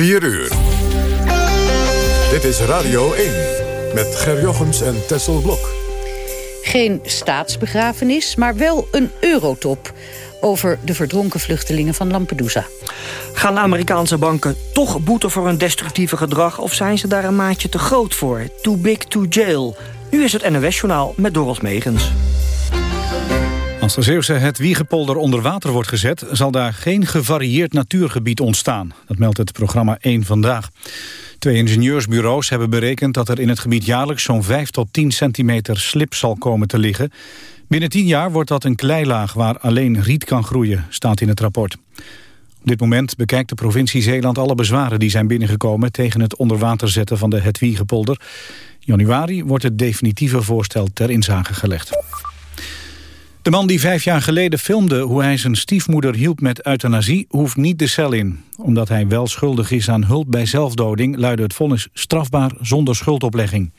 4 uur. Dit is Radio 1 met Ger Jochems en Tessel Blok. Geen staatsbegrafenis, maar wel een eurotop over de verdronken vluchtelingen van Lampedusa. Gaan Amerikaanse banken toch boeten voor hun destructieve gedrag... of zijn ze daar een maatje te groot voor? Too big to jail. Nu is het NOS-journaal met Dorot Megens. Als de Zeeuwse het Wiegepolder onder water wordt gezet... zal daar geen gevarieerd natuurgebied ontstaan. Dat meldt het programma 1 Vandaag. Twee ingenieursbureaus hebben berekend dat er in het gebied jaarlijks... zo'n 5 tot 10 centimeter slip zal komen te liggen. Binnen 10 jaar wordt dat een kleilaag waar alleen riet kan groeien, staat in het rapport. Op dit moment bekijkt de provincie Zeeland alle bezwaren die zijn binnengekomen... tegen het onderwater zetten van de Hetwiegepolder. In januari wordt het definitieve voorstel ter inzage gelegd. De man die vijf jaar geleden filmde hoe hij zijn stiefmoeder hielp met euthanasie... hoeft niet de cel in. Omdat hij wel schuldig is aan hulp bij zelfdoding... luidde het vonnis strafbaar zonder schuldoplegging.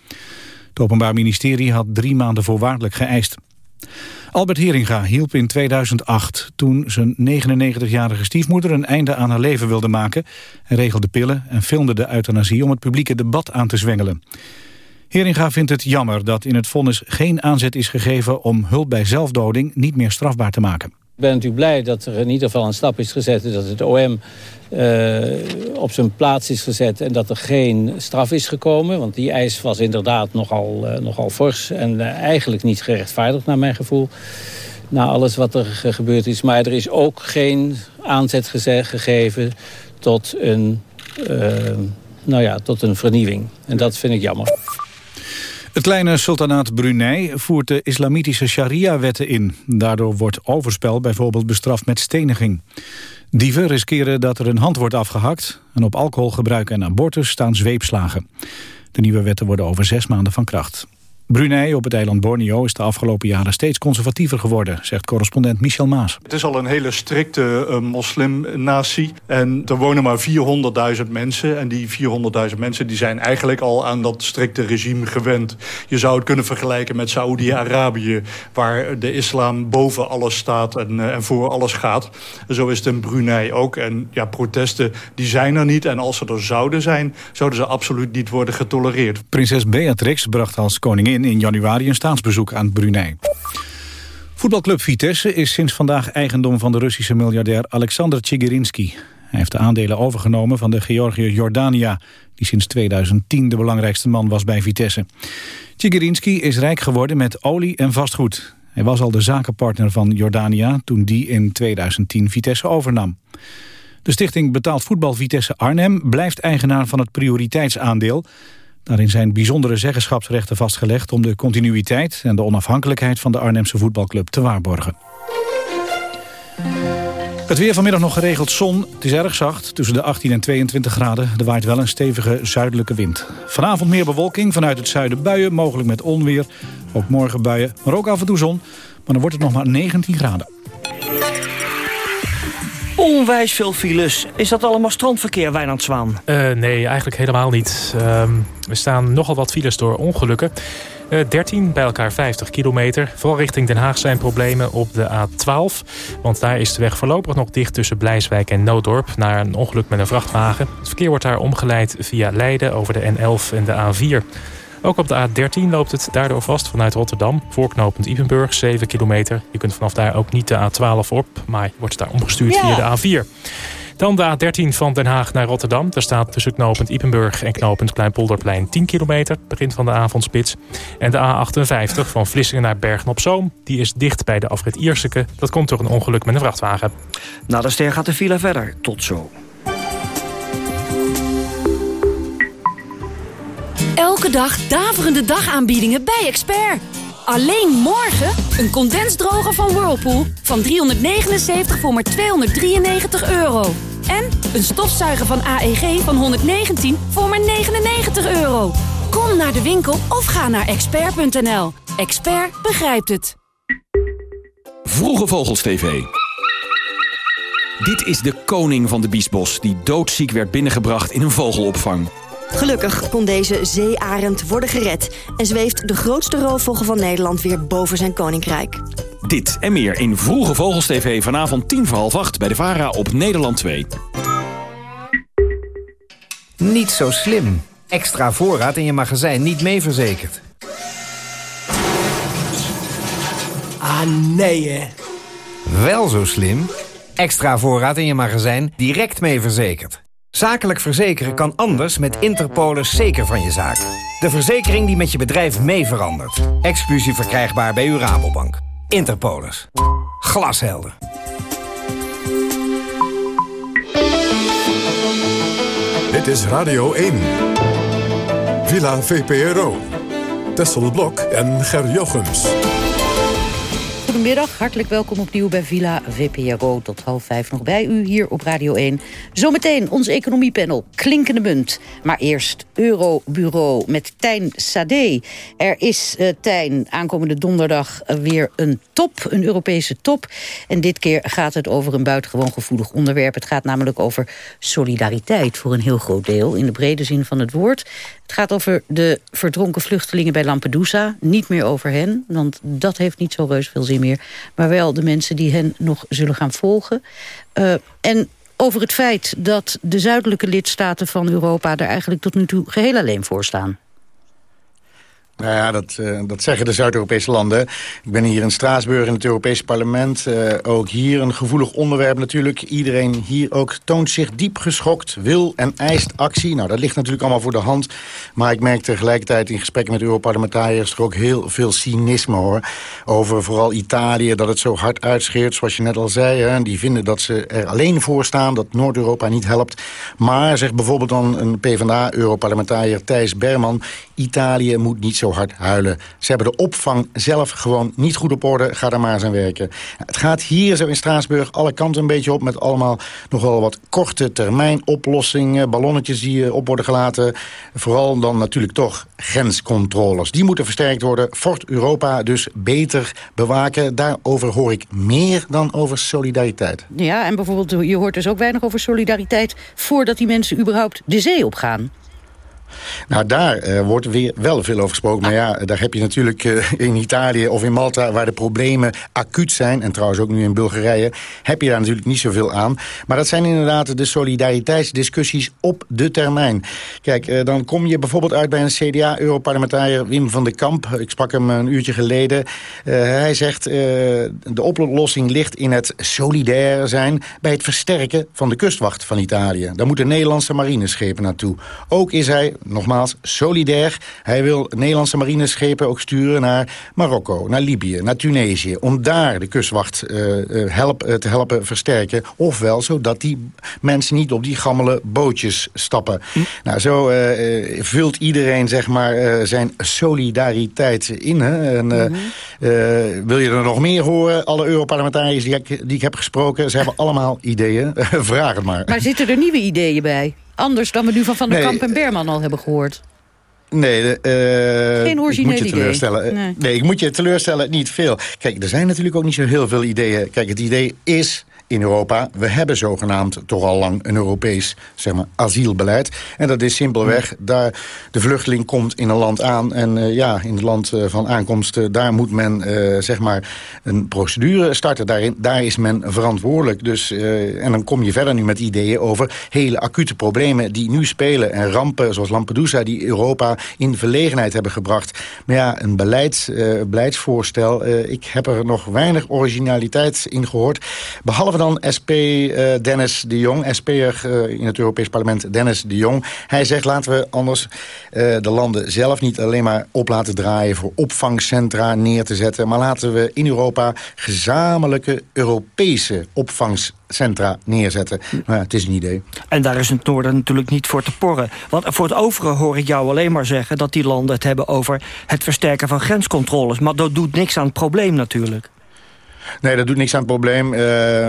Het Openbaar Ministerie had drie maanden voorwaardelijk geëist. Albert Heringa hielp in 2008 toen zijn 99-jarige stiefmoeder een einde aan haar leven wilde maken. Hij regelde pillen en filmde de euthanasie om het publieke debat aan te zwengelen. Heringa vindt het jammer dat in het vonnis geen aanzet is gegeven om hulp bij zelfdoding niet meer strafbaar te maken. Ik ben natuurlijk blij dat er in ieder geval een stap is gezet... dat het OM uh, op zijn plaats is gezet en dat er geen straf is gekomen. Want die eis was inderdaad nogal, uh, nogal fors en uh, eigenlijk niet gerechtvaardigd naar mijn gevoel. Na alles wat er gebeurd is. Maar er is ook geen aanzet gegeven tot een, nou ja, tot een vernieuwing. En dat vind ik jammer. Het kleine sultanaat Brunei voert de islamitische sharia-wetten in. Daardoor wordt overspel bijvoorbeeld bestraft met steniging. Dieven riskeren dat er een hand wordt afgehakt... en op alcoholgebruik en abortus staan zweepslagen. De nieuwe wetten worden over zes maanden van kracht. Brunei op het eiland Borneo is de afgelopen jaren steeds conservatiever geworden, zegt correspondent Michel Maas. Het is al een hele strikte uh, moslimnatie en er wonen maar 400.000 mensen. En die 400.000 mensen die zijn eigenlijk al aan dat strikte regime gewend. Je zou het kunnen vergelijken met Saoedi-Arabië, waar de islam boven alles staat en, uh, en voor alles gaat. En zo is het in Brunei ook. En ja, protesten die zijn er niet en als ze er zouden zijn, zouden ze absoluut niet worden getolereerd. Prinses Beatrix bracht als koningin in januari een staatsbezoek aan Brunei. Voetbalclub Vitesse is sinds vandaag eigendom van de Russische miljardair Alexander Tsigirinsky. Hij heeft de aandelen overgenomen van de Georgiër Jordania... die sinds 2010 de belangrijkste man was bij Vitesse. Tsigirinsky is rijk geworden met olie en vastgoed. Hij was al de zakenpartner van Jordania toen die in 2010 Vitesse overnam. De stichting Betaald Voetbal Vitesse Arnhem blijft eigenaar van het prioriteitsaandeel... Daarin zijn bijzondere zeggenschapsrechten vastgelegd... om de continuïteit en de onafhankelijkheid van de Arnhemse voetbalclub te waarborgen. Het weer vanmiddag nog geregeld zon. Het is erg zacht, tussen de 18 en 22 graden. Er waait wel een stevige zuidelijke wind. Vanavond meer bewolking, vanuit het zuiden buien, mogelijk met onweer. Ook morgen buien, maar ook af en toe zon. Maar dan wordt het nog maar 19 graden onwijs veel files. Is dat allemaal strandverkeer, Wijnand Zwaan? Uh, nee, eigenlijk helemaal niet. Uh, er staan nogal wat files door ongelukken. Uh, eh, 13, bij elkaar 50 kilometer. Vooral richting Den Haag zijn problemen op de A12. Want daar is de weg voorlopig nog dicht tussen Blijswijk en Nooddorp... naar een ongeluk met een vrachtwagen. Het verkeer wordt daar omgeleid via Leiden over de N11 en de A4. Ook op de A13 loopt het daardoor vast vanuit Rotterdam. Voorknopend Ipenburg, 7 kilometer. Je kunt vanaf daar ook niet de A12 op, maar je wordt daar omgestuurd via de A4. Dan de A13 van Den Haag naar Rotterdam. Daar staat tussen knooppunt Ipenburg en knooppunt Kleinpolderplein 10 kilometer. Begin van de avondspits. En de A58 van Vlissingen naar Bergen-op-Zoom. Die is dicht bij de afrit Ierseke. Dat komt door een ongeluk met een vrachtwagen. Na de ster gaat de file verder. Tot zo. Elke dag daverende dagaanbiedingen bij Expert. Alleen morgen een condensdroger van Whirlpool van 379 voor maar 293 euro. En een stofzuiger van AEG van 119 voor maar 99 euro. Kom naar de winkel of ga naar expert.nl. Expert begrijpt het. Vroege Vogels TV. Dit is de koning van de biesbos die doodziek werd binnengebracht in een vogelopvang. Gelukkig kon deze zeearend worden gered... en zweeft de grootste roofvogel van Nederland weer boven zijn koninkrijk. Dit en meer in Vroege Vogels TV vanavond tien voor half acht... bij de VARA op Nederland 2. Niet zo slim. Extra voorraad in je magazijn niet mee verzekerd. Ah, nee hè. Wel zo slim. Extra voorraad in je magazijn direct mee verzekerd. Zakelijk verzekeren kan anders met Interpolis zeker van je zaak. De verzekering die met je bedrijf mee verandert. Exclusief verkrijgbaar bij uw Rabobank. Interpolis. Glashelder. Dit is Radio 1. Villa VPRO. Tessel Blok en Ger Jochems. Goedemiddag, hartelijk welkom opnieuw bij Villa VPRO. Tot half vijf nog bij u hier op Radio 1. Zometeen ons economiepanel, klinkende munt. Maar eerst Eurobureau met Tijn Sade. Er is, uh, Tijn, aankomende donderdag weer een top, een Europese top. En dit keer gaat het over een buitengewoon gevoelig onderwerp. Het gaat namelijk over solidariteit voor een heel groot deel... in de brede zin van het woord. Het gaat over de verdronken vluchtelingen bij Lampedusa. Niet meer over hen, want dat heeft niet zo reus veel zin Maar wel de mensen die hen nog zullen gaan volgen. Uh, en over het feit dat de zuidelijke lidstaten van Europa... er eigenlijk tot nu toe geheel alleen voor staan. Nou ja, dat, uh, dat zeggen de Zuid-Europese landen. Ik ben hier in Straatsburg in het Europese parlement. Uh, ook hier een gevoelig onderwerp natuurlijk. Iedereen hier ook toont zich diep geschokt, wil en eist actie. Nou, dat ligt natuurlijk allemaal voor de hand. Maar ik merk tegelijkertijd in gesprekken met Europarlementariërs... er ook heel veel cynisme, hoor. Over vooral Italië, dat het zo hard uitscheert, zoals je net al zei. Hè. Die vinden dat ze er alleen voor staan, dat Noord-Europa niet helpt. Maar, zegt bijvoorbeeld dan een PvdA-Europarlementariër Thijs Berman... Italië moet niet zo hard huilen. Ze hebben de opvang zelf gewoon niet goed op orde. Ga daar maar eens aan werken. Het gaat hier zo in Straatsburg alle kanten een beetje op... met allemaal nogal wat korte termijn oplossingen... ballonnetjes die eh, op worden gelaten. Vooral dan natuurlijk toch grenscontroles. Die moeten versterkt worden. Fort Europa dus beter bewaken. Daarover hoor ik meer dan over solidariteit. Ja, en bijvoorbeeld, je hoort dus ook weinig over solidariteit... voordat die mensen überhaupt de zee op gaan. Nou, daar uh, wordt weer wel veel over gesproken. Maar ja, daar heb je natuurlijk uh, in Italië of in Malta... waar de problemen acuut zijn, en trouwens ook nu in Bulgarije... heb je daar natuurlijk niet zoveel aan. Maar dat zijn inderdaad de solidariteitsdiscussies op de termijn. Kijk, uh, dan kom je bijvoorbeeld uit bij een CDA-europarlementariër Wim van den Kamp. Ik sprak hem een uurtje geleden. hij zegt, de oplossing ligt in het solidair zijn... bij het versterken van de kustwacht van Italië. Daar moeten Nederlandse marineschepen naartoe. Ook is hij nogmaals, solidair. Hij wil Nederlandse marineschepen ook sturen naar Marokko, naar Libië, naar Tunesië. Om daar de kustwacht uh, help, uh, te helpen versterken. Ofwel, zodat die mensen niet op die gammele bootjes stappen. Hm. Nou, zo vult iedereen zeg maar, zijn solidariteit in. Hè? En, hm. wil je er nog meer horen? Alle Europarlementariërs die ik, die ik heb gesproken, ze hebben allemaal ideeën. Vraag het maar. Maar zitten er nieuwe ideeën bij? Anders dan we nu van Van der nee, Kamp en Berman al hebben gehoord. Nee, uh, Geen origineel idee. teleurstellen. Nee. nee, ik moet je teleurstellen, niet veel. Kijk, er zijn natuurlijk ook niet zo heel veel ideeën. Kijk, het idee is in Europa. We hebben zogenaamd toch al lang een Europees zeg maar, asielbeleid. En dat is simpelweg, daar de vluchteling komt in een land aan... en uh, ja, in het land uh, van aankomst, uh, daar moet men zeg maar een procedure starten. Daarin, daar is men verantwoordelijk. Dus, en dan kom je verder nu met ideeën over hele acute problemen... die nu spelen en rampen zoals Lampedusa... die Europa in verlegenheid hebben gebracht. Maar ja, een beleids, beleidsvoorstel... ik heb er nog weinig originaliteit in gehoord. Behalve dan SP eh, Dennis de Jong, SP'er uh, in het Europees Parlement Dennis de Jong. Hij zegt laten we anders uh, de landen zelf niet alleen maar op laten draaien... voor opvangcentra neer te zetten... maar laten we in Europa gezamenlijke Europese opvangcentra neerzetten. Maar het is een idee. En daar is het Noorden natuurlijk niet voor te porren. Want voor het overige hoor ik jou alleen maar zeggen... dat die landen het hebben over het versterken van grenscontroles. Maar dat doet niks aan het probleem natuurlijk. Nee, dat doet niks aan het probleem. Uh,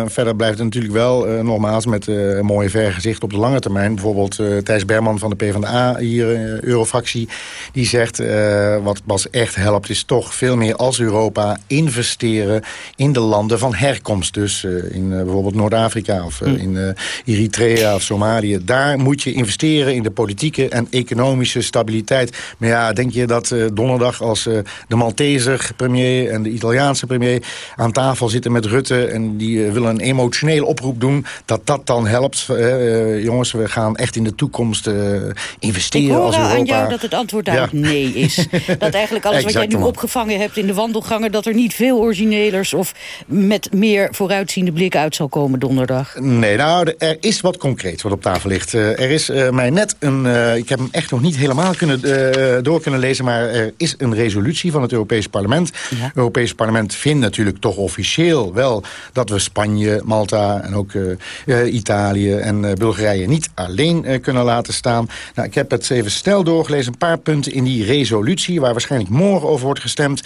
verder blijft het natuurlijk wel, uh, nogmaals, met uh, een mooie vergezicht op de lange termijn. Bijvoorbeeld Thijs Berman van de PvdA, hier, Eurofractie, die zegt... wat pas echt helpt, is toch veel meer als Europa investeren in de landen van herkomst. Dus in bijvoorbeeld Noord-Afrika of mm. in Eritrea of Somalië. Daar moet je investeren in de politieke en economische stabiliteit. Maar ja, denk je dat donderdag als de Malteser premier en de Italiaanse premier aan tafel tafel zitten met Rutte... en die willen een emotionele oproep doen, dat dat dan helpt. jongens, we gaan echt in de toekomst investeren als Europa. Ik hoor aan jou dat het antwoord daar nee is. dat eigenlijk alles wat jij nu opgevangen hebt in de wandelgangen... dat er niet veel originelers of met meer vooruitziende blik uit zal komen donderdag. Nee, nou, er is wat concreets wat op tafel ligt. er is mij net een... ik heb hem echt nog niet helemaal kunnen, door kunnen lezen... maar er is een resolutie van het Europese parlement. Het Europese parlement vindt natuurlijk toch officieel wel... dat we Spanje, Malta en ook uh, Italië en uh, Bulgarije niet alleen kunnen laten staan. Nou, ik heb het even snel doorgelezen. Een paar punten in die resolutie... waar waarschijnlijk morgen over wordt gestemd.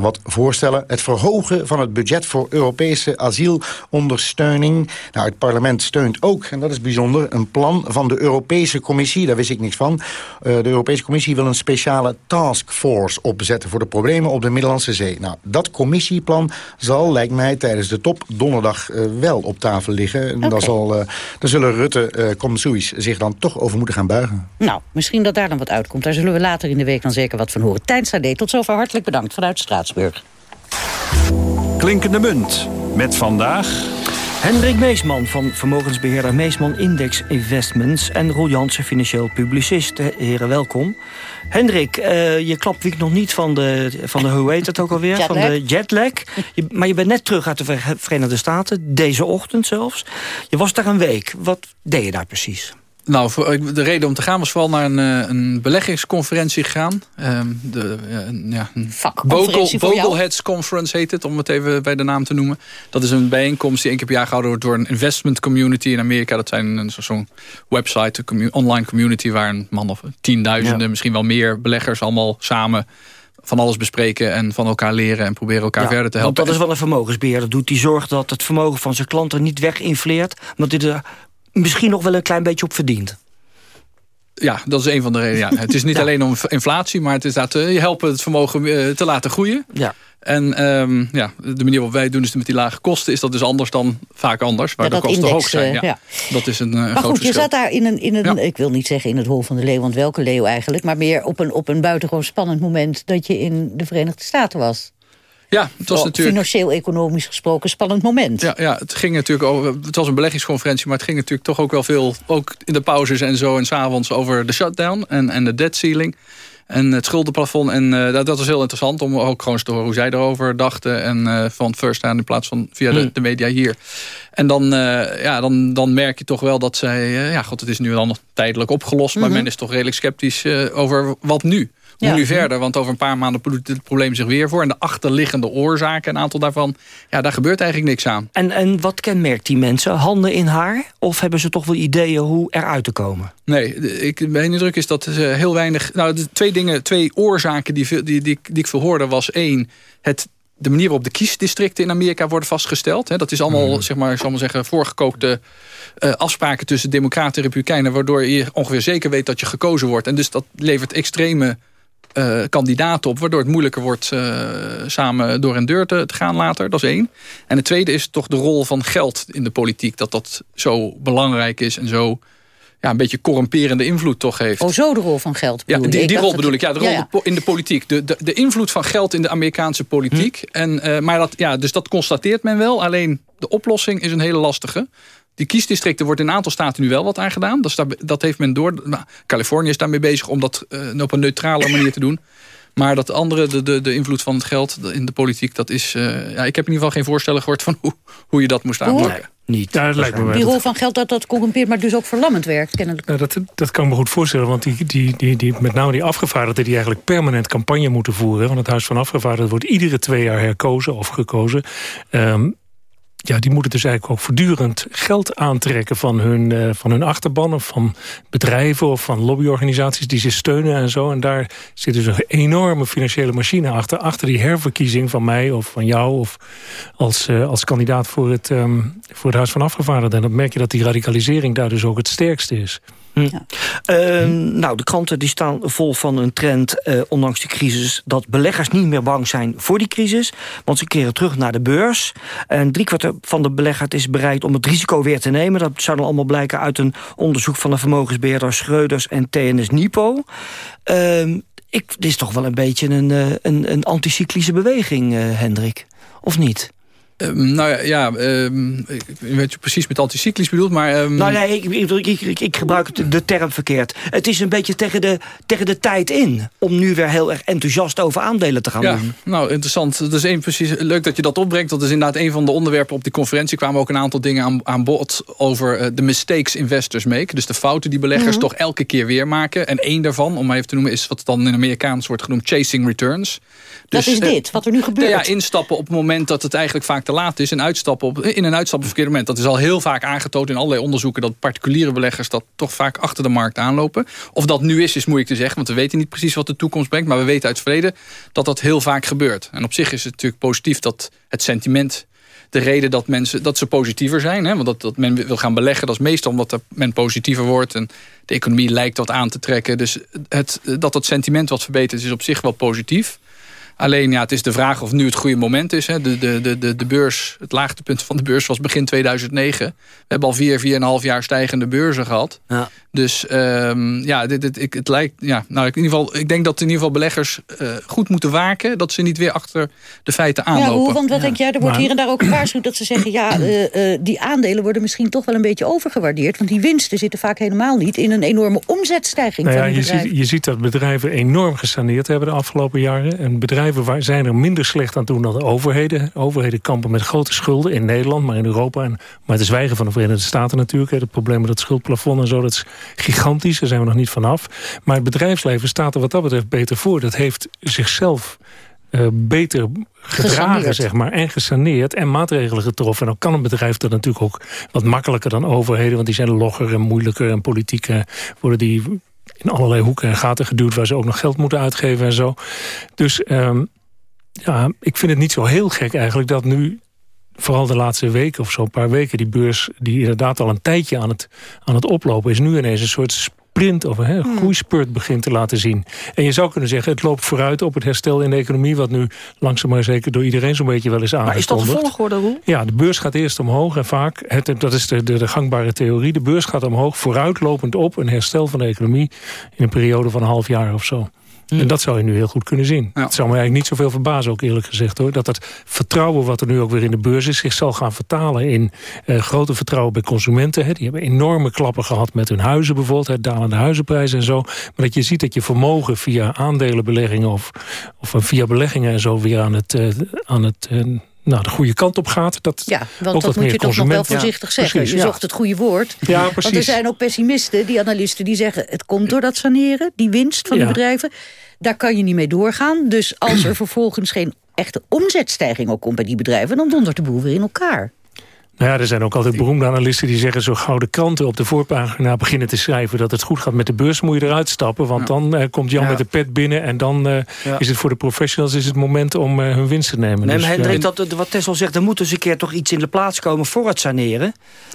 wat voorstellen. Het verhogen van het budget voor Europese asielondersteuning. Nou, het parlement steunt ook, en dat is bijzonder... een plan van de Europese Commissie. Daar wist ik niks van. de Europese Commissie wil een speciale taskforce opzetten... voor de problemen op de Middellandse Zee. Nou, dat commissieplan zal, lijkt mij, tijdens de top donderdag uh, wel op tafel liggen. Okay. Daar, zal, uh, daar zullen Rutte, uh, zich dan toch over moeten gaan buigen. Nou, misschien dat daar dan wat uitkomt. Daar zullen we later in de week dan zeker wat van horen. Tijn Sade, tot zover hartelijk bedankt vanuit Straatsburg. Klinkende munt, met vandaag... Hendrik Meesman van vermogensbeheerder Meesman Index Investments... en Roel Jansen, financieel publicist. Heren, welkom. Hendrik, uh, je klapwiekt nog niet van de, van de, hoe heet het ook alweer? Jetlag. Van de jetlag. Je, maar je bent net terug uit de Verenigde Staten, deze ochtend zelfs. Je was daar een week. Wat deed je daar precies? Nou, de reden om te gaan was vooral naar een, eh, een beleggingsconferentie gegaan. Um, de, ja, een Vocal, Heads Conference heet het, om het even bij de naam te noemen. Dat is een bijeenkomst die één keer per jaar gehouden wordt door een investment community in Amerika. Dat zijn zo'n website, een online community waar een man of tienduizenden, misschien wel meer beleggers allemaal samen van alles bespreken en van elkaar leren en proberen elkaar verder te helpen. Want dat is wat een vermogensbeheerder doet. Die zorgt dat het vermogen van zijn klanten niet weginfleert. Want dit er misschien nog wel een klein beetje op verdient. Ja, dat is een van de redenen. Ja. Het is niet alleen om inflatie, maar het is dat uh, je helpen het vermogen uh, te laten groeien. Ja. En um, ja, de manier waarop wij doen is met die lage kosten... is dat dus anders dan vaak anders, waar de kosten hoog zijn. Ja, ja. Dat is een maar goed, je zat daar in een, in een ik wil niet zeggen in het hol van de leeuw... want welke leeuw eigenlijk, maar meer op een, op een buitengewoon spannend moment... dat je in de Verenigde Staten was. Ja, het was natuurlijk... Financieel-economisch gesproken spannend moment. Ja, ja, het ging natuurlijk over... Het was een beleggingsconferentie, maar het ging natuurlijk toch ook wel veel... ook in de pauzes en zo en s'avonds over de shutdown en, en de debt ceiling... En het schuldenplafond. En uh, dat, dat was heel interessant om ook gewoon te horen hoe zij erover dachten. En uh, van first hand in plaats van via de, de media hier. En dan, uh, ja, dan, dan merk je toch wel dat zij... ja, god, het is nu dan nog tijdelijk opgelost. Maar mm -hmm. men is toch redelijk sceptisch over wat nu. Hoe ja. nu verder? Want over een paar maanden doet het probleem zich weer voor. En de achterliggende oorzaken, een aantal daarvan... ja, daar gebeurt eigenlijk niks aan. En, en wat kenmerkt die mensen? Handen in haar? Of hebben ze toch wel ideeën hoe eruit te komen? Nee, ik, mijn indruk is dat ze heel weinig... Nou, de twee dingen, twee oorzaken die, die, die, die ik veel hoorde... was één, het de manier waarop de kiesdistricten in Amerika worden vastgesteld. Hè, dat is allemaal, mm. zeg maar, zal maar zeggen, voorgekookte uh, afspraken tussen democraten en republikeinen... waardoor je ongeveer zeker weet dat je gekozen wordt. En dus dat levert extreme uh, kandidaten op... waardoor het moeilijker wordt uh, samen door een deur te, te, gaan later. Dat is één. En het tweede is toch de rol van geld in de politiek. Dat dat zo belangrijk is en zo ja, een beetje corrumperende invloed toch heeft. Oh, zo de rol van geld Ja, die, die rol bedoel ik. Ja, de rol ja, ja. in de politiek. De, de, de invloed van geld in de Amerikaanse politiek. Hm. En, uh, maar dat, ja, dus dat constateert men wel. Alleen de oplossing is een hele lastige. Die kiesdistricten wordt in een aantal staten nu wel wat aan gedaan. Dat, dat, dat heeft men door. Nou, Californië is daarmee bezig om dat uh, op een neutrale manier te doen. Maar dat andere, de, de, de invloed van het geld in de politiek... dat is, uh, ja, ik heb in ieder geval geen voorstellen gehoord... van hoe, hoe je dat moest aanpakken. Niet. Ja, dat lijkt me die rol van geld dat dat corrumpeert, maar dus ook verlammend werkt, kennelijk. Nou, dat, dat kan ik me goed voorstellen, want die, die, die, die, met name die afgevaardigden... die eigenlijk permanent campagne moeten voeren... want het Huis van Afgevaardigden wordt iedere twee jaar herkozen of gekozen... Um, ja, die moeten dus eigenlijk ook voortdurend geld aantrekken van hun, uh, van hun achterban... of van bedrijven of van lobbyorganisaties die ze steunen en zo. En daar zit dus een enorme financiële machine achter. Achter die herverkiezing van mij of van jou... of als, uh, als kandidaat voor het, um, voor het Huis van Afgevaardigden. En dan merk je dat die radicalisering daar dus ook het sterkste is. Hm. Ja. Uh, nou, de kranten die staan vol van een trend, uh, ondanks de crisis... dat beleggers niet meer bang zijn voor die crisis. Want ze keren terug naar de beurs. En driekwart van de beleggers is bereid om het risico weer te nemen. Dat zou dan allemaal blijken uit een onderzoek van de vermogensbeheerder Schreuders en TNS Nipo. Uh, ik, dit is toch wel een beetje een, een, een anticyclische beweging, Hendrik. Of niet? Um, nou ja, ja um, ik weet je precies met anticyclisch bedoelt, maar... Um... Nou nee, ik, ik, ik, ik gebruik de term verkeerd. Het is een beetje tegen de, tegen de tijd in... om nu weer heel erg enthousiast over aandelen te gaan ja, doen. Nou, interessant. Dat is één, precies, leuk dat je dat opbrengt. Dat is inderdaad een van de onderwerpen op die conferentie. kwamen ook een aantal dingen aan, aan bod over uh, de mistakes investors make. Dus de fouten die beleggers mm -hmm. toch elke keer weer maken. En één daarvan, om maar even te noemen... is wat dan in Amerikaans wordt genoemd chasing returns. Dus, dat is dit, uh, wat er nu gebeurt. Ja, instappen op het moment dat het eigenlijk vaak te laat is... en uitstappen op, in een een verkeerde moment. Dat is al heel vaak aangetoond in allerlei onderzoeken... dat particuliere beleggers dat toch vaak achter de markt aanlopen. Of dat nu is, is moeilijk te zeggen. Want we weten niet precies wat de toekomst brengt. Maar we weten uit het verleden dat dat heel vaak gebeurt. En op zich is het natuurlijk positief dat het sentiment de reden dat mensen dat ze positiever zijn. Hè? Want dat, dat men wil gaan beleggen, dat is meestal omdat men positiever wordt. En de economie lijkt wat aan te trekken. Dus het, dat dat sentiment wat verbetert is op zich wel positief. Alleen ja, het is de vraag of nu het goede moment is. Hè. De, de, de, de beurs, het laagtepunt van de beurs was begin 2009. We hebben al vier, vier en een half jaar stijgende beurzen gehad. Ja. Dus um, ja, dit, dit, ik, het lijkt, ja, nou, in ieder geval, ik denk dat in ieder geval beleggers uh, goed moeten waken. Dat ze niet weer achter de feiten aanlopen. Ja, hoe, want wat ja. denk jij, er wordt maar... hier en daar ook gewaarschuwd dat ze zeggen... ja, uh, uh, die aandelen worden misschien toch wel een beetje overgewaardeerd. Want die winsten zitten vaak helemaal niet in een enorme omzetstijging nou ja, van je ziet, je ziet dat bedrijven enorm gesaneerd hebben de afgelopen jaren. En bedrijven zijn er minder slecht aan toe dan de overheden. Overheden kampen met grote schulden in Nederland, maar in Europa. En, maar het zwijgen van de Verenigde Staten natuurlijk. Het probleem met het schuldplafond en zo, dat is gigantisch. Daar zijn we nog niet vanaf. Maar het bedrijfsleven staat er wat dat betreft beter voor. Dat heeft zichzelf uh, beter gedragen, gesaneerd. zeg maar, en gesaneerd en maatregelen getroffen. En dan kan een bedrijf dat natuurlijk ook wat makkelijker dan overheden, want die zijn logger en moeilijker en politiek worden die in allerlei hoeken en gaten geduwd waar ze ook nog geld moeten uitgeven en zo. Dus um, ja, ik vind het niet zo heel gek eigenlijk dat nu vooral de laatste weken of zo, een paar weken... die beurs die inderdaad al een tijdje aan het, aan het oplopen is... nu ineens een soort sprint of een Hmm. groeispurt begint te laten zien. En je zou kunnen zeggen, het loopt vooruit op het herstel in de economie... wat nu langzaam maar zeker door iedereen zo'n beetje wel is aangekondigd. Maar is dat de volgorde, Roel? Ja, de beurs gaat eerst omhoog en vaak, het, dat is de, de, de gangbare theorie... de beurs gaat omhoog vooruitlopend op een herstel van de economie... in een periode van een half jaar of zo. Hmm. En dat zou je nu heel goed kunnen zien. Het zou me eigenlijk niet zoveel verbazen, ook eerlijk gezegd. hoor. Dat dat vertrouwen wat er nu ook weer in de beurs is... zich zal gaan vertalen in uh, grote vertrouwen bij consumenten. Hè. Die hebben enorme klappen gehad met hun huizen bijvoorbeeld. Hè, dalende huizenprijzen en zo. Maar dat je ziet dat je vermogen via aandelenbeleggingen... of, of via beleggingen en zo weer aan het... Uh, aan het uh, nou, de goede kant op gaat. Dat ja, want dat moet je toch nog wel voorzichtig ja, zeggen. Precies, je ja. zocht het goede woord. Ja, precies. Want er zijn ook pessimisten, die analisten, die zeggen... het komt door dat saneren, die winst van de bedrijven. Daar kan je niet mee doorgaan. Dus als er vervolgens geen echte omzetstijging ook komt bij die bedrijven... dan dondert de boel weer in elkaar. Nou ja, er zijn ook altijd beroemde analisten die zeggen... zo gauw de kranten op de voorpagina beginnen te schrijven... dat het goed gaat met de beurs, moet je eruit stappen. Want dan eh, komt Jan Ja. met de pet binnen... en dan eh, Ja. is het voor de professionals is het moment om eh, hun winst te nemen. Nee, Dus. Hendrik, dat, wat Tessel zegt, er moet eens een keer toch iets in de plaats komen voor het saneren.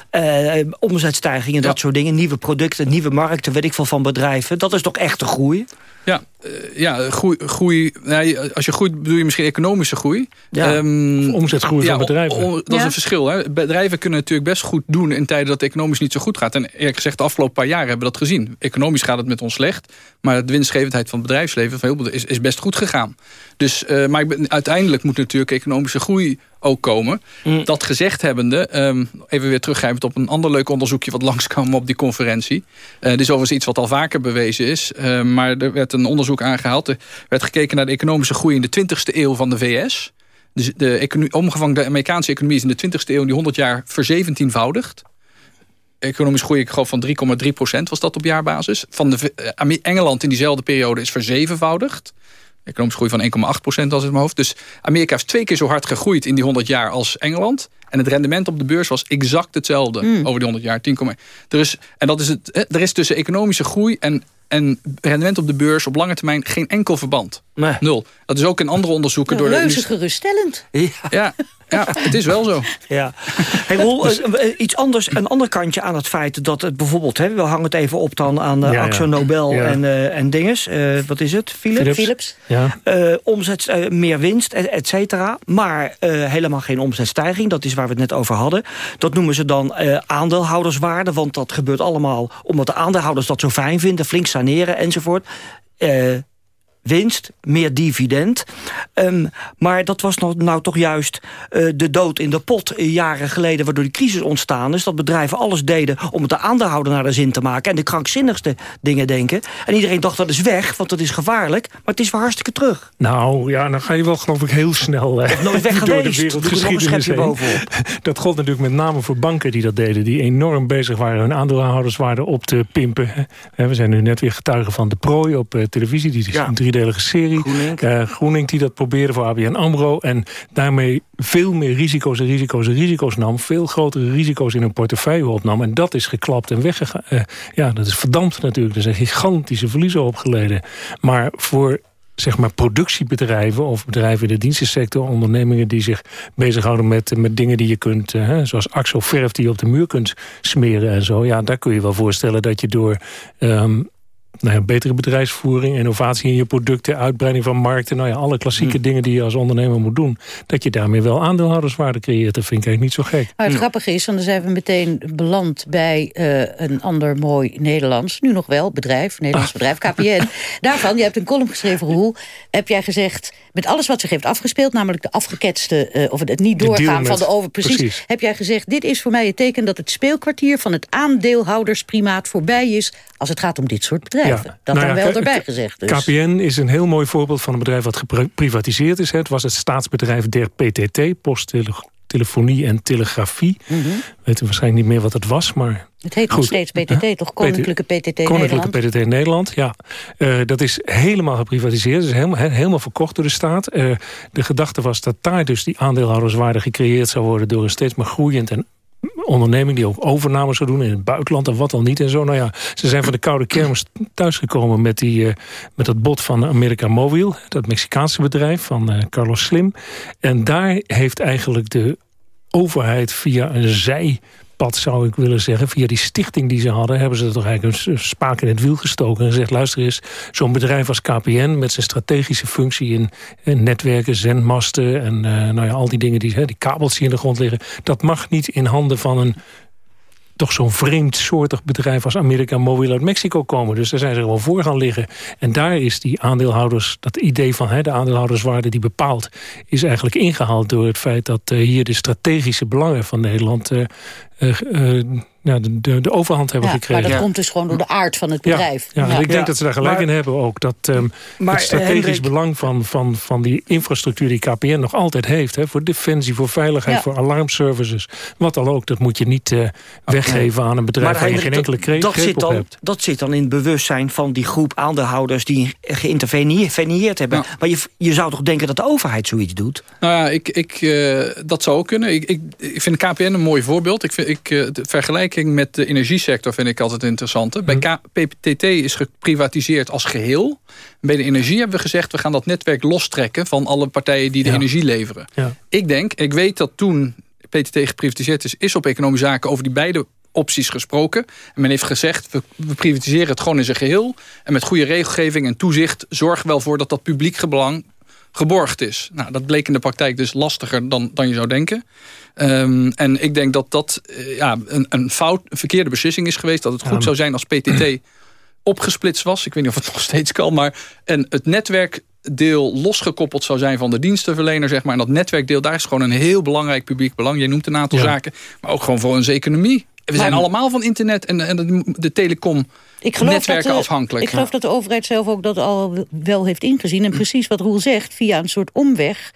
Eh, omzetstijgingen, dat soort dingen. Nieuwe producten, nieuwe markten, weet ik veel van bedrijven. Dat is toch echte groei? Ja, eh, ja groei, groei nou, als je groeit bedoel je misschien economische groei. Ja. Ehm, omzetgroei van bedrijven. o- o- dat is een verschil. Hè. Bedrijven kunnen natuurlijk best goed doen in tijden dat het economisch niet zo goed gaat. En eerlijk gezegd, de afgelopen paar jaar hebben we dat gezien. Economisch gaat het met ons slecht. Maar de winstgevendheid van het bedrijfsleven van heel veel is, is best goed gegaan. Dus, eh, maar ik ben, uiteindelijk moet natuurlijk economische groei ook komen. Mm. Dat gezegd hebbende, ehm, even weer teruggrijpend op een ander leuk onderzoekje... wat langskwam op die conferentie. Eh dit is overigens iets wat al vaker bewezen is. eh, maar er werd een onderzoek aangehaald. Er werd gekeken naar de economische groei in de 20ste eeuw van de VS. Dus de econo- omgevang de Amerikaanse economie is in de 20ste eeuw... in die 100 jaar verzeventienvoudigd. Economisch groei, ik geloof van 3,3 procent was dat op jaarbasis. Van de, eh, Engeland in diezelfde periode is verzevenvoudigd. Economisch groei van 1,8 procent als in mijn hoofd. Dus Amerika heeft twee keer zo hard gegroeid in die 100 jaar als Engeland. En het rendement op de beurs was exact hetzelfde over die 100 jaar. 10, er is, en dat is het, er is tussen economische groei en, en rendement op de beurs op lange termijn geen enkel verband. Nee. Nul. Dat is ook in andere onderzoeken door de... Geruststellend. Ja. Ja, ja, het is wel zo. Ja. Hey, Roel, eh, eh, iets anders, een ander kantje aan het feit dat het bijvoorbeeld... Hè, we hangen het even op dan aan uh, Ja, Nobel Ja. en, eh, en dinges. Eh, wat is het? Philips? Philips. Eh, omzet, meer winst, et, et cetera. Maar eh, helemaal geen omzetstijging. Dat is waar we het net over hadden. Dat noemen ze dan eh, aandeelhouderswaarde. Want dat gebeurt allemaal omdat de aandeelhouders dat zo fijn vinden. Flink saneren enzovoort. Eh, winst, meer dividend. Um, maar dat was nou, nou toch juist uh, de dood in de pot jaren geleden... waardoor die crisis ontstaan is. Dat bedrijven alles deden om het de aandeelhouder naar de zin te maken... en de krankzinnigste dingen denken. En iedereen dacht dat is weg, want dat is gevaarlijk. Maar het is weer hartstikke terug. Nou ja, dan ga je wel geloof ik heel snel... Uh, nooit weg door de wereldgeschiedenis bovenop. Dat gold natuurlijk met name voor banken die dat deden... die enorm bezig waren hun aandeelhouderswaarde op te pimpen. We zijn nu net weer getuigen van de prooi op uh, televisie. Die is ja. een driedelige serie. Groening. Uh, Groening die dat probeerde voor ABN AMRO. En daarmee veel meer risico's en risico's en risico's nam. Veel grotere risico's in hun portefeuille opnam. En dat is geklapt en weggegaan. Uh, ja, dat is verdampt natuurlijk. Er zijn gigantische verliezen opgeleden. Maar voor zeg maar productiebedrijven of bedrijven in de dienstensector, ondernemingen die zich bezighouden met, met dingen die je kunt, hè, zoals axoverf die je op de muur kunt smeren en zo. Ja, daar kun je wel voorstellen dat je door um, nou ja, betere bedrijfsvoering, innovatie in je producten, uitbreiding van markten, nou ja, alle klassieke hmm. dingen die je als ondernemer moet doen, dat je daarmee wel aandeelhouderswaarde creëert. Dat vind ik eigenlijk niet zo gek. Maar het grappige is, dan zijn we meteen beland bij uh, een ander mooi Nederlands, nu nog wel, bedrijf, Nederlands bedrijf, KPN. Daarvan, je hebt een column geschreven, Roel, heb jij gezegd, met alles wat zich heeft afgespeeld, namelijk de afgeketste, uh, of het niet doorgaan van de over, precies, precies, heb jij gezegd, dit is voor mij het teken dat het speelkwartier van het aandeelhoudersprimaat voorbij is als het gaat om dit soort bedrijven. Ja. Dat nou wel erbij gezegd. Dus. KPN is een heel mooi voorbeeld van een bedrijf wat geprivatiseerd is. Het was het staatsbedrijf der PTT, Posttelefonie en Telegrafie. Mm -hmm. Weten waarschijnlijk niet meer wat het was, maar... Het heet nog steeds PTT, toch? Koninklijke PTT Koninklijke PTT Nederland, ja. Uh, dat is helemaal geprivatiseerd, dus helemaal, helemaal verkocht door de staat. Uh, de gedachte was dat daar dus die aandeelhouderswaarde gecreëerd zou worden... door een steeds maar groeiend en onderneming die ook overnames zou doen in het buitenland en wat al niet en zo. Nou ja, ze zijn van de koude kermis thuisgekomen met, die, uh, met dat bod van America Mobil, dat Mexicaanse bedrijf van uh, Carlos Slim. En daar heeft eigenlijk de overheid via een zij pad, zou ik willen zeggen. Via die stichting die ze hadden, hebben ze toch eigenlijk een spaak in het wiel gestoken. En gezegd, luister eens, zo'n bedrijf als KPN... met zijn strategische functie in, netwerken, zendmasten... en uh, nou ja, al die dingen, die, hè, die kabels die in de grond liggen... dat mag niet in handen van een toch zo'n vreemdsoortig bedrijf als Amerika Mobil uit Mexico komen. Dus daar zijn ze gewoon voor gaan liggen. En daar is die aandeelhouders, dat idee van hè, de aandeelhouderswaarde die bepaalt... is eigenlijk ingehaald door het feit dat uh, hier de strategische belangen van Nederland... Uh, ja, de, de, de overhand hebben gekregen. Maar dat komt dus gewoon door de aard van het bedrijf. Ja, ja. ik denk dat ze daar gelijk in hebben ook. Dat um, maar, het strategisch belang van, van, van die infrastructuur die KPN nog altijd heeft. Hè, voor defensie, voor veiligheid, voor alarmservices. Wat dan ook, dat moet je niet uh, weggeven aan een bedrijf waar je geen enkele kreeg dat zit dan, hebt. Dat zit dan in het bewustzijn van die groep aandeelhouders... die geïnterveneerd hebben. Maar je, je zou toch denken dat de overheid zoiets doet? Nou ja, ik, ik, uh, dat zou ook kunnen. Ik, ik, ik vind KPN een mooi voorbeeld. Ik, vind, ik uh, vergelijk met de energiesector vind ik altijd interessant. Bij mhm. PTT is geprivatiseerd als geheel. Bij de energie hebben we gezegd... we gaan dat netwerk lostrekken van alle partijen die de energie leveren. Ja. Ik denk, ik weet dat toen PTT geprivatiseerd is... is op economische zaken over die beide opties gesproken. En men heeft gezegd, we, we, privatiseren het gewoon in zijn geheel. En met goede regelgeving en toezicht zorgen we wel voor dat dat publiek belang geborgd is. Nou, dat bleek in de praktijk dus lastiger dan, dan je zou denken. Um, en ik denk dat dat uh, ja, een, een, fout, een verkeerde beslissing is geweest. Dat het goed zou zijn als PTT opgesplitst was. Ik weet niet of het nog steeds kan. Maar en het netwerkdeel losgekoppeld zou zijn van de dienstenverlener. Zeg maar. En dat netwerkdeel, daar is gewoon een heel belangrijk publiek belang. Je noemt een aantal zaken. Maar ook gewoon voor onze economie. We zijn allemaal van internet en, en de, de telecom ik geloof netwerken dat de, afhankelijk. Ik geloof dat de overheid zelf ook dat al wel heeft ingezien. En precies wat Roel zegt, via een soort omweg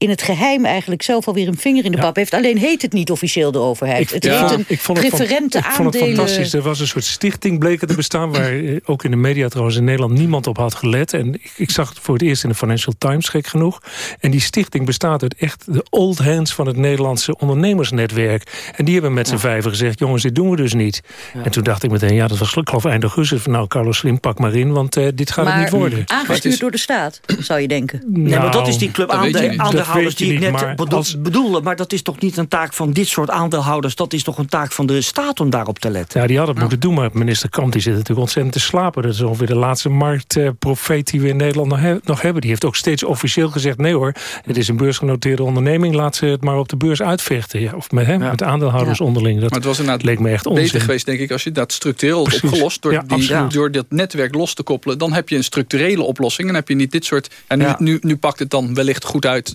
in het geheim eigenlijk zelf alweer een vinger in de pap heeft. Alleen heet het niet officieel de overheid. Ik, het ja, heet een ik vond het preferente ik vond het fantastisch. Er was een soort stichting bleken te bestaan... waar eh, ook in de media trouwens in Nederland niemand op had gelet. En ik, ik, zag het voor het eerst in de Financial Times, gek genoeg. En die stichting bestaat uit echt de old hands... van het Nederlandse ondernemersnetwerk. En die hebben met z'n vijven gezegd... jongens, dit doen we dus niet. En toen dacht ik meteen, ja, dat was ik geloof eind augustus... nou, Carlos Slim, pak maar in, want uh, dit gaat maar, het niet worden. aangestuurd door de staat, zou je denken. Nou, nee, maar dat is die club aan de, aan de aandeelhouders weet je die ik niet, net maar als- bedoelde. Maar dat is toch niet een taak van dit soort aandeelhouders. Dat is toch een taak van de staat om daarop te letten. Ja, die had het moeten doen, maar minister Kamp die zit natuurlijk ontzettend te slapen. Dat is ongeveer de laatste marktprofeet die we in Nederland nog, he- nog hebben. Die heeft ook steeds officieel gezegd... nee hoor, het is een beursgenoteerde onderneming... laat ze het maar op de beurs uitvechten. Ja, of met, hè, met aandeelhouders Ja. onderling. Dat Maar het was inderdaad leek me echt beter onzin. geweest, denk ik, als je dat structureel Precies. opgelost. Door, Ja, die, absoluut. door dat netwerk los te koppelen. Dan heb je een structurele oplossing. En heb je niet dit soort... En nu, Ja. nu, nu pakt het dan wellicht goed uit.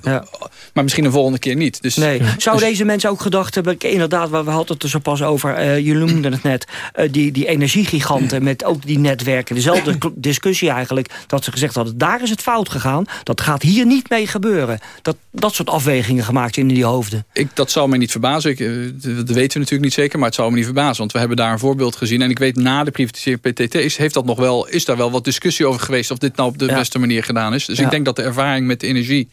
Maar misschien een volgende keer niet. Dus, Nee. Zou dus- deze mensen ook gedacht hebben... inderdaad, we hadden het er zo pas over... eh, je noemde het net, eh, die, die energiegiganten... met ook die netwerken, dezelfde discussie eigenlijk... dat ze gezegd hadden, daar is het fout gegaan. Dat gaat hier niet mee gebeuren. Dat, dat soort afwegingen gemaakt in die hoofden. Ik, dat zou mij niet verbazen. Ik, eh, dat weten we natuurlijk niet zeker, maar het zou me niet verbazen. Want we hebben daar een voorbeeld gezien. En ik weet, na de privatisering PTT is, heeft dat nog wel, is daar wel wat discussie over geweest... of dit nou op de beste manier gedaan is. Dus Ja. ik denk dat de ervaring met de energie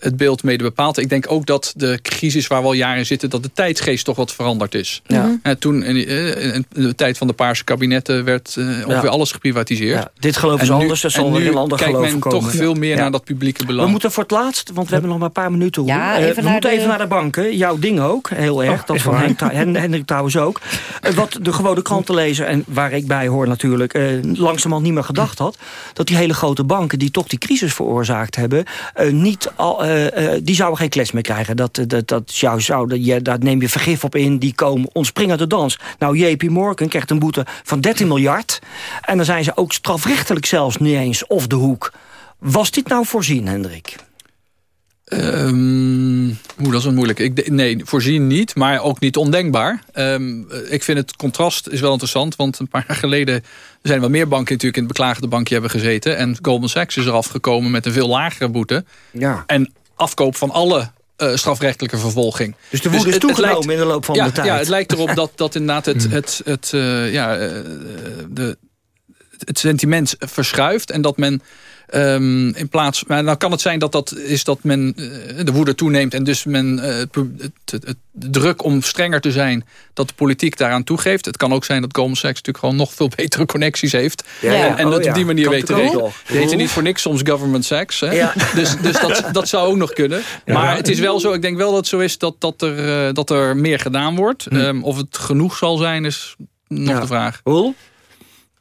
het beeld mede bepaalt. Ik denk ook dat de crisis waar we al jaren in zitten... dat de tijdsgeest toch wat veranderd is. Ja. En toen, in, eh, in de tijd van de Paarse kabinetten... werd eh, ongeveer alles geprivatiseerd. Ja, dit ze nu- anders, er zal en weer nu een ander kijkt geloof men komen. toch veel meer Ja. naar dat publieke belang. We moeten voor het laatst, want we hebben nog maar een paar minuten. Ja, Eh, even we naar moeten de- even naar de banken. Jouw ding ook, heel erg. Oh, dat van? Henk, Hen- Hendrik trouwens ook. Eh, wat de gewone krantenlezer, en waar ik bij hoor natuurlijk... eh, langzamerhand niet meer gedacht had... dat die hele grote banken die toch die crisis veroorzaakt hebben... eh, niet al, eh, eh, die zouden geen klets meer krijgen. Dat, eh, dat, dat jou zou, dat je, daar neem je vergif op in, die komen ontspringen de dans. Nou, JP Morgan krijgt een boete van 13 miljard. En dan zijn ze ook strafrechtelijk zelfs niet eens of de hoek. Was dit nou voorzien, Hendrik? Ehm, Oeh, dat is een moeilijk. Ik, nee, voorzien niet, maar ook niet ondenkbaar. Ehm, eh, ik vind het contrast is wel interessant, want een paar jaar geleden... er zijn wel meer banken natuurlijk in het beklaagde bankje hebben gezeten... en Goldman Sachs is eraf gekomen met een veel lagere boete. Ja. En afkoop van alle eh, strafrechtelijke vervolging. Dus de woede is toegenomen lijkt- in de loop van ja, de tijd. Ja, het lijkt erop dat, dat inderdaad het, het, het, eh, ja, eh, de, het sentiment verschuift en dat men ehm, in plaats... Maar nou kan het zijn dat dat is dat men eh, de woede toeneemt... en dus men eh, het, het, druk om strenger te zijn... dat de politiek daaraan toegeeft. Het kan ook zijn dat Goldman Sachs natuurlijk gewoon nog veel betere connecties heeft. Ja, ja. En, en Oh, dat ja. op die manier weet te regelen. Die heten niet voor niks soms government Sachs. Hè? Ja. Dus, dus dat, dat zou ook nog kunnen. Ja. Maar het is wel zo, ik denk wel dat het zo is dat, dat, er, eh, dat er meer gedaan wordt. Ehm, of het genoeg zal zijn is nog Ja. de vraag. Roel?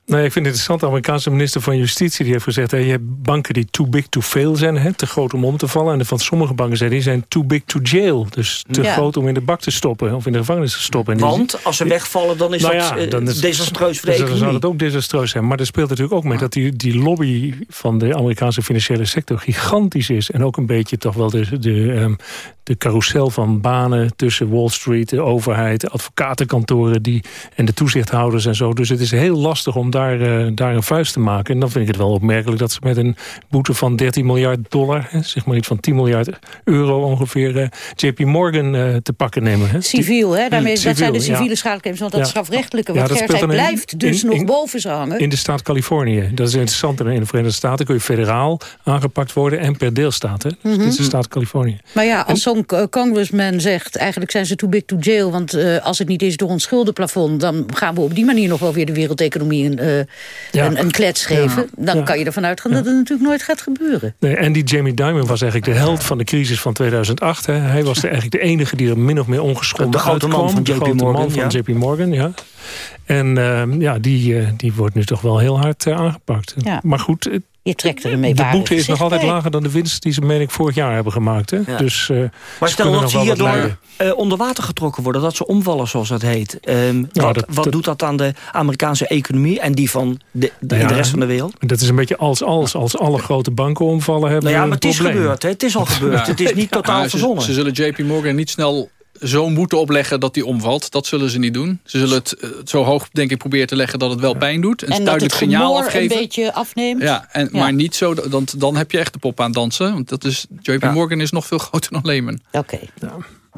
Nee, ik vind het interessant. De Amerikaanse minister van Justitie die heeft gezegd... Hè, je hebt banken die too big to fail zijn, hè, te groot om om te vallen. En van sommige banken zijn die zijn too big to jail. Dus te Ja. groot om in de bak te stoppen of in de gevangenis te stoppen. En die- Want als ze wegvallen, dan is Nou dat ja, eh, dan is- desastreus voor de dus dan zou het ook desastreus zijn. Maar er speelt natuurlijk ook mee dat die, die lobby van de Amerikaanse financiële sector gigantisch is. En ook een beetje toch wel de, de, ehm, de carousel van banen tussen Wall Street, de overheid, de advocatenkantoren die, en de toezichthouders en zo. Dus het is heel lastig om daar, eh, daar een vuist te maken. En dan vind ik het wel opmerkelijk dat ze met een boete van 13 miljard dollar, hè, zeg maar iets van 10 miljard euro ongeveer, eh, JP Morgan eh, te pakken nemen. Hè. Civiel, hè? Daarmee, dat zijn de Civiel, ja. civiele schadeclaims. Want dat Ja. strafrechtelijke, Ja, dan in- blijft dus in- nog boven ze hangen. In de staat Californië. Dat is interessant. In de Verenigde Staten kun je federaal aangepakt worden en per deelstaat. Hè? Dus Mhm. dit is de staat Californië. Maar ja, als zo'n eh, congressman zegt... eigenlijk zijn ze too big to jail... want eh, als het niet is door ons schuldenplafond... dan gaan we op die manier nog wel weer de wereldeconomie een, eh, Ja. een, een klets geven. Dan Ja. kan je ervan uitgaan dat het natuurlijk nooit gaat gebeuren. Nee, en die Jamie Dimon was eigenlijk de held van de crisis van 2008. Hè. Hij was de, eigenlijk de enige die er min of meer ongeschonden De grote man uitkwam. van De JP grote Morgan, man van ja. JP Morgan, ja. En ehm, ja, die, eh, die wordt nu toch wel heel hard eh, aangepakt. Ja. Maar goed, het- Je trekt er een mee de boete is nog altijd bij. lager dan de winst die ze, meen ik, vorig jaar hebben gemaakt. Hè? Ja. Dus, eh, Maar stel dat ze hierdoor eh, onder water getrokken worden, dat ze omvallen zoals dat heet. Ehm, wat dat- wat dat- doet dat aan de Amerikaanse economie en die van de, de, Ja, de rest van de wereld? Dat is een beetje als, als, als alle grote banken omvallen hebben. Nou ja, maar het is gebeurd. Hè? Het is al gebeurd. Ja. Het is niet totaal ze, verzonnen. ze zullen JP Morgan niet snel zo'n boete opleggen dat die omvalt. Dat zullen ze niet doen. Ze zullen het eh, zo hoog denk ik proberen te leggen dat het wel pijn doet. Een En dat duidelijk het signaal gemoor een afgeven. beetje afneemt. Ja, en, Ja. maar niet zo, want dan heb je echt de pop aan het dansen. Want dat is, JP Ja. Morgan is nog veel groter dan Lehman. Oké.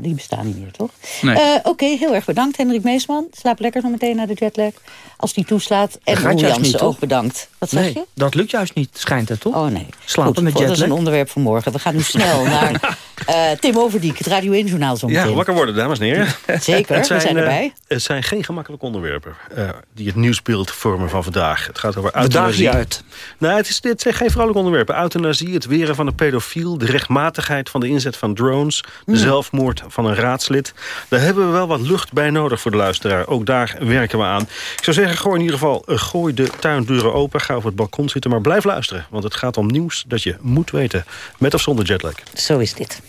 Die bestaan niet meer, toch? Nee. Eh, Oké, heel erg bedankt, Hendrik Meesman. Slaap lekker zo meteen naar de jetlag. Als die toeslaat. En Roel Jansen ook bedankt. Wat zeg Nee, je? dat lukt juist niet, schijnt het toch? Oh nee. Slapen Goed, met Dat is een onderwerp voor morgen. We gaan nu snel naar Uh, Tim Overdiek, het Radio 1-journaal zo Ja, wakker worden, dames en heren. Zeker, het zijn, we zijn erbij. Uh, het zijn geen gemakkelijke onderwerpen uh, die het nieuwsbeeld vormen van vandaag. Het gaat over euthanasie. uit. Nee, het, is, het zijn geen vrolijke onderwerpen. Euthanasie, het weren van een pedofiel... de rechtmatigheid van de inzet van drones... de hmm. zelfmoord van een raadslid. Daar hebben we wel wat lucht bij nodig voor de luisteraar. Ook daar werken we aan. Ik zou zeggen, gooi in ieder geval gooi de tuindeuren open. Ga op het balkon zitten, maar blijf luisteren. Want het gaat om nieuws dat je moet weten. Met of zonder jetlag. Zo is dit.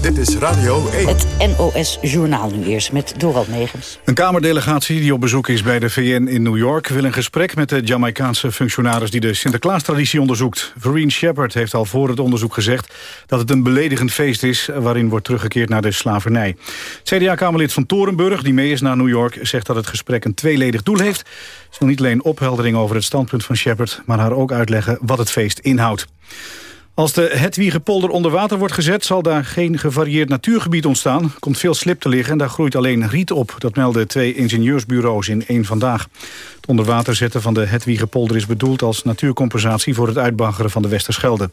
Dit is Radio 1. Het NOS-journaal nu eerst met Dorald Negens. Een Kamerdelegatie die op bezoek is bij de VN in New York... wil een gesprek met de Jamaicaanse functionaris... die de Sinterklaas-traditie onderzoekt. Vereen Shepard heeft al voor het onderzoek gezegd... dat het een beledigend feest is... waarin wordt teruggekeerd naar de slavernij. CDA-kamerlid van Torenburg, die mee is naar New York... zegt dat het gesprek een tweeledig doel heeft. Ze wil niet alleen opheldering over het standpunt van Shepard... maar haar ook uitleggen wat het feest inhoudt. Als de Hetwiegepolder onder water wordt gezet... zal daar geen gevarieerd natuurgebied ontstaan. Er komt veel slip te liggen en daar groeit alleen riet op. Dat melden twee ingenieursbureaus in één vandaag. Het onderwater zetten van de Hetwiegepolder is bedoeld... als natuurcompensatie voor het uitbaggeren van de Westerschelde.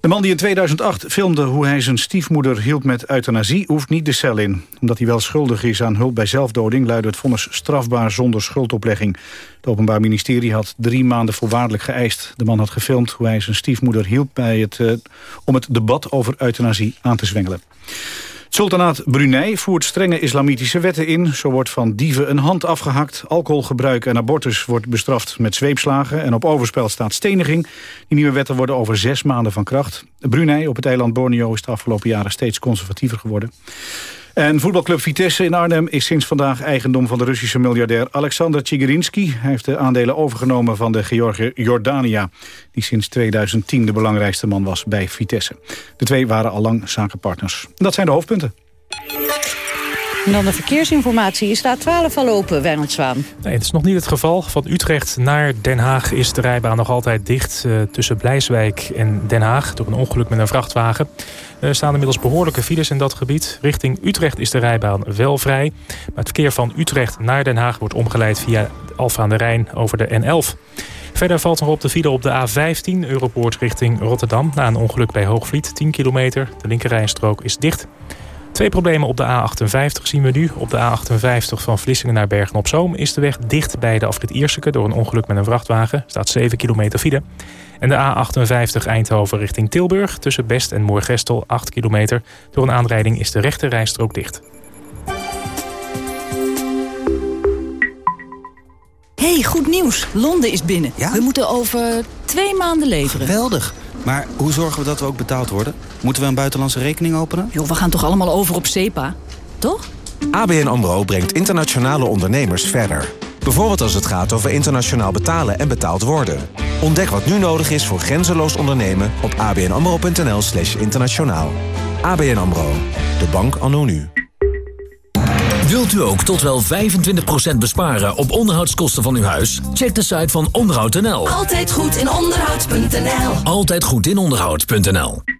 De man die in 2008 filmde hoe hij zijn stiefmoeder hielp met euthanasie... hoeft niet de cel in. Omdat hij wel schuldig is aan hulp bij zelfdoding... luidde het vonnis strafbaar zonder schuldoplegging. Het Openbaar Ministerie had drie maanden voorwaardelijk geëist. De man had gefilmd hoe hij zijn stiefmoeder hielp... Bij het, uh, om het debat over euthanasie aan te zwengelen. Sultanaat Brunei voert strenge islamitische wetten in. Zo wordt van dieven een hand afgehakt. Alcoholgebruik en abortus wordt bestraft met zweepslagen. En op overspel staat steniging. Die nieuwe wetten worden over zes maanden van kracht. Brunei op het eiland Borneo is de afgelopen jaren steeds conservatiever geworden. En voetbalclub Vitesse in Arnhem is sinds vandaag eigendom van de Russische miljardair Alexander Tsigirinsky. Hij heeft de aandelen overgenomen van de Georgië Jordania, die sinds 2010 de belangrijkste man was bij Vitesse. De twee waren al lang zakenpartners. Dat zijn de hoofdpunten. En dan de verkeersinformatie. Is de A12 al open, Wijnand Zwaan? Nee, het is nog niet het geval. Van Utrecht naar Den Haag is de rijbaan nog altijd dicht... Uh, tussen Blijswijk en Den Haag door een ongeluk met een vrachtwagen. Er staan inmiddels behoorlijke files in dat gebied. Richting Utrecht is de rijbaan wel vrij. Maar het verkeer van Utrecht naar Den Haag wordt omgeleid via Alfa aan de Rijn over de N11. Verder valt nog op de file op de A15, Europoort richting Rotterdam... na een ongeluk bij Hoogvliet, 10 kilometer. De linkerrijstrook is dicht. Twee problemen op de A58 zien we nu. Op de A58 van Vlissingen naar Bergen-op-Zoom... is de weg dicht bij de afrit Ierseke door een ongeluk met een vrachtwagen. Staat 7 kilometer file. En de A58 Eindhoven richting Tilburg... tussen Best en Moergestel 8 kilometer. Door een aanrijding is de rechte rijstrook dicht. hey, goed nieuws. Londen is binnen. We moeten over twee maanden leveren. Geweldig. Maar hoe zorgen we dat we ook betaald worden? Moeten we een buitenlandse rekening openen? Joh, we gaan toch allemaal over op SEPA? Toch? ABN AMRO brengt internationale ondernemers verder. Bijvoorbeeld als het gaat over internationaal betalen en betaald worden. Ontdek wat nu nodig is voor grenzeloos ondernemen op abnamro.nl slash internationaal. ABN AMRO, de bank anno nu. Wilt u ook tot wel 25% besparen op onderhoudskosten van uw huis? Check de site van onderhoud.nl. Altijd goed in onderhoud.nl. Altijd goed in onderhoud.nl.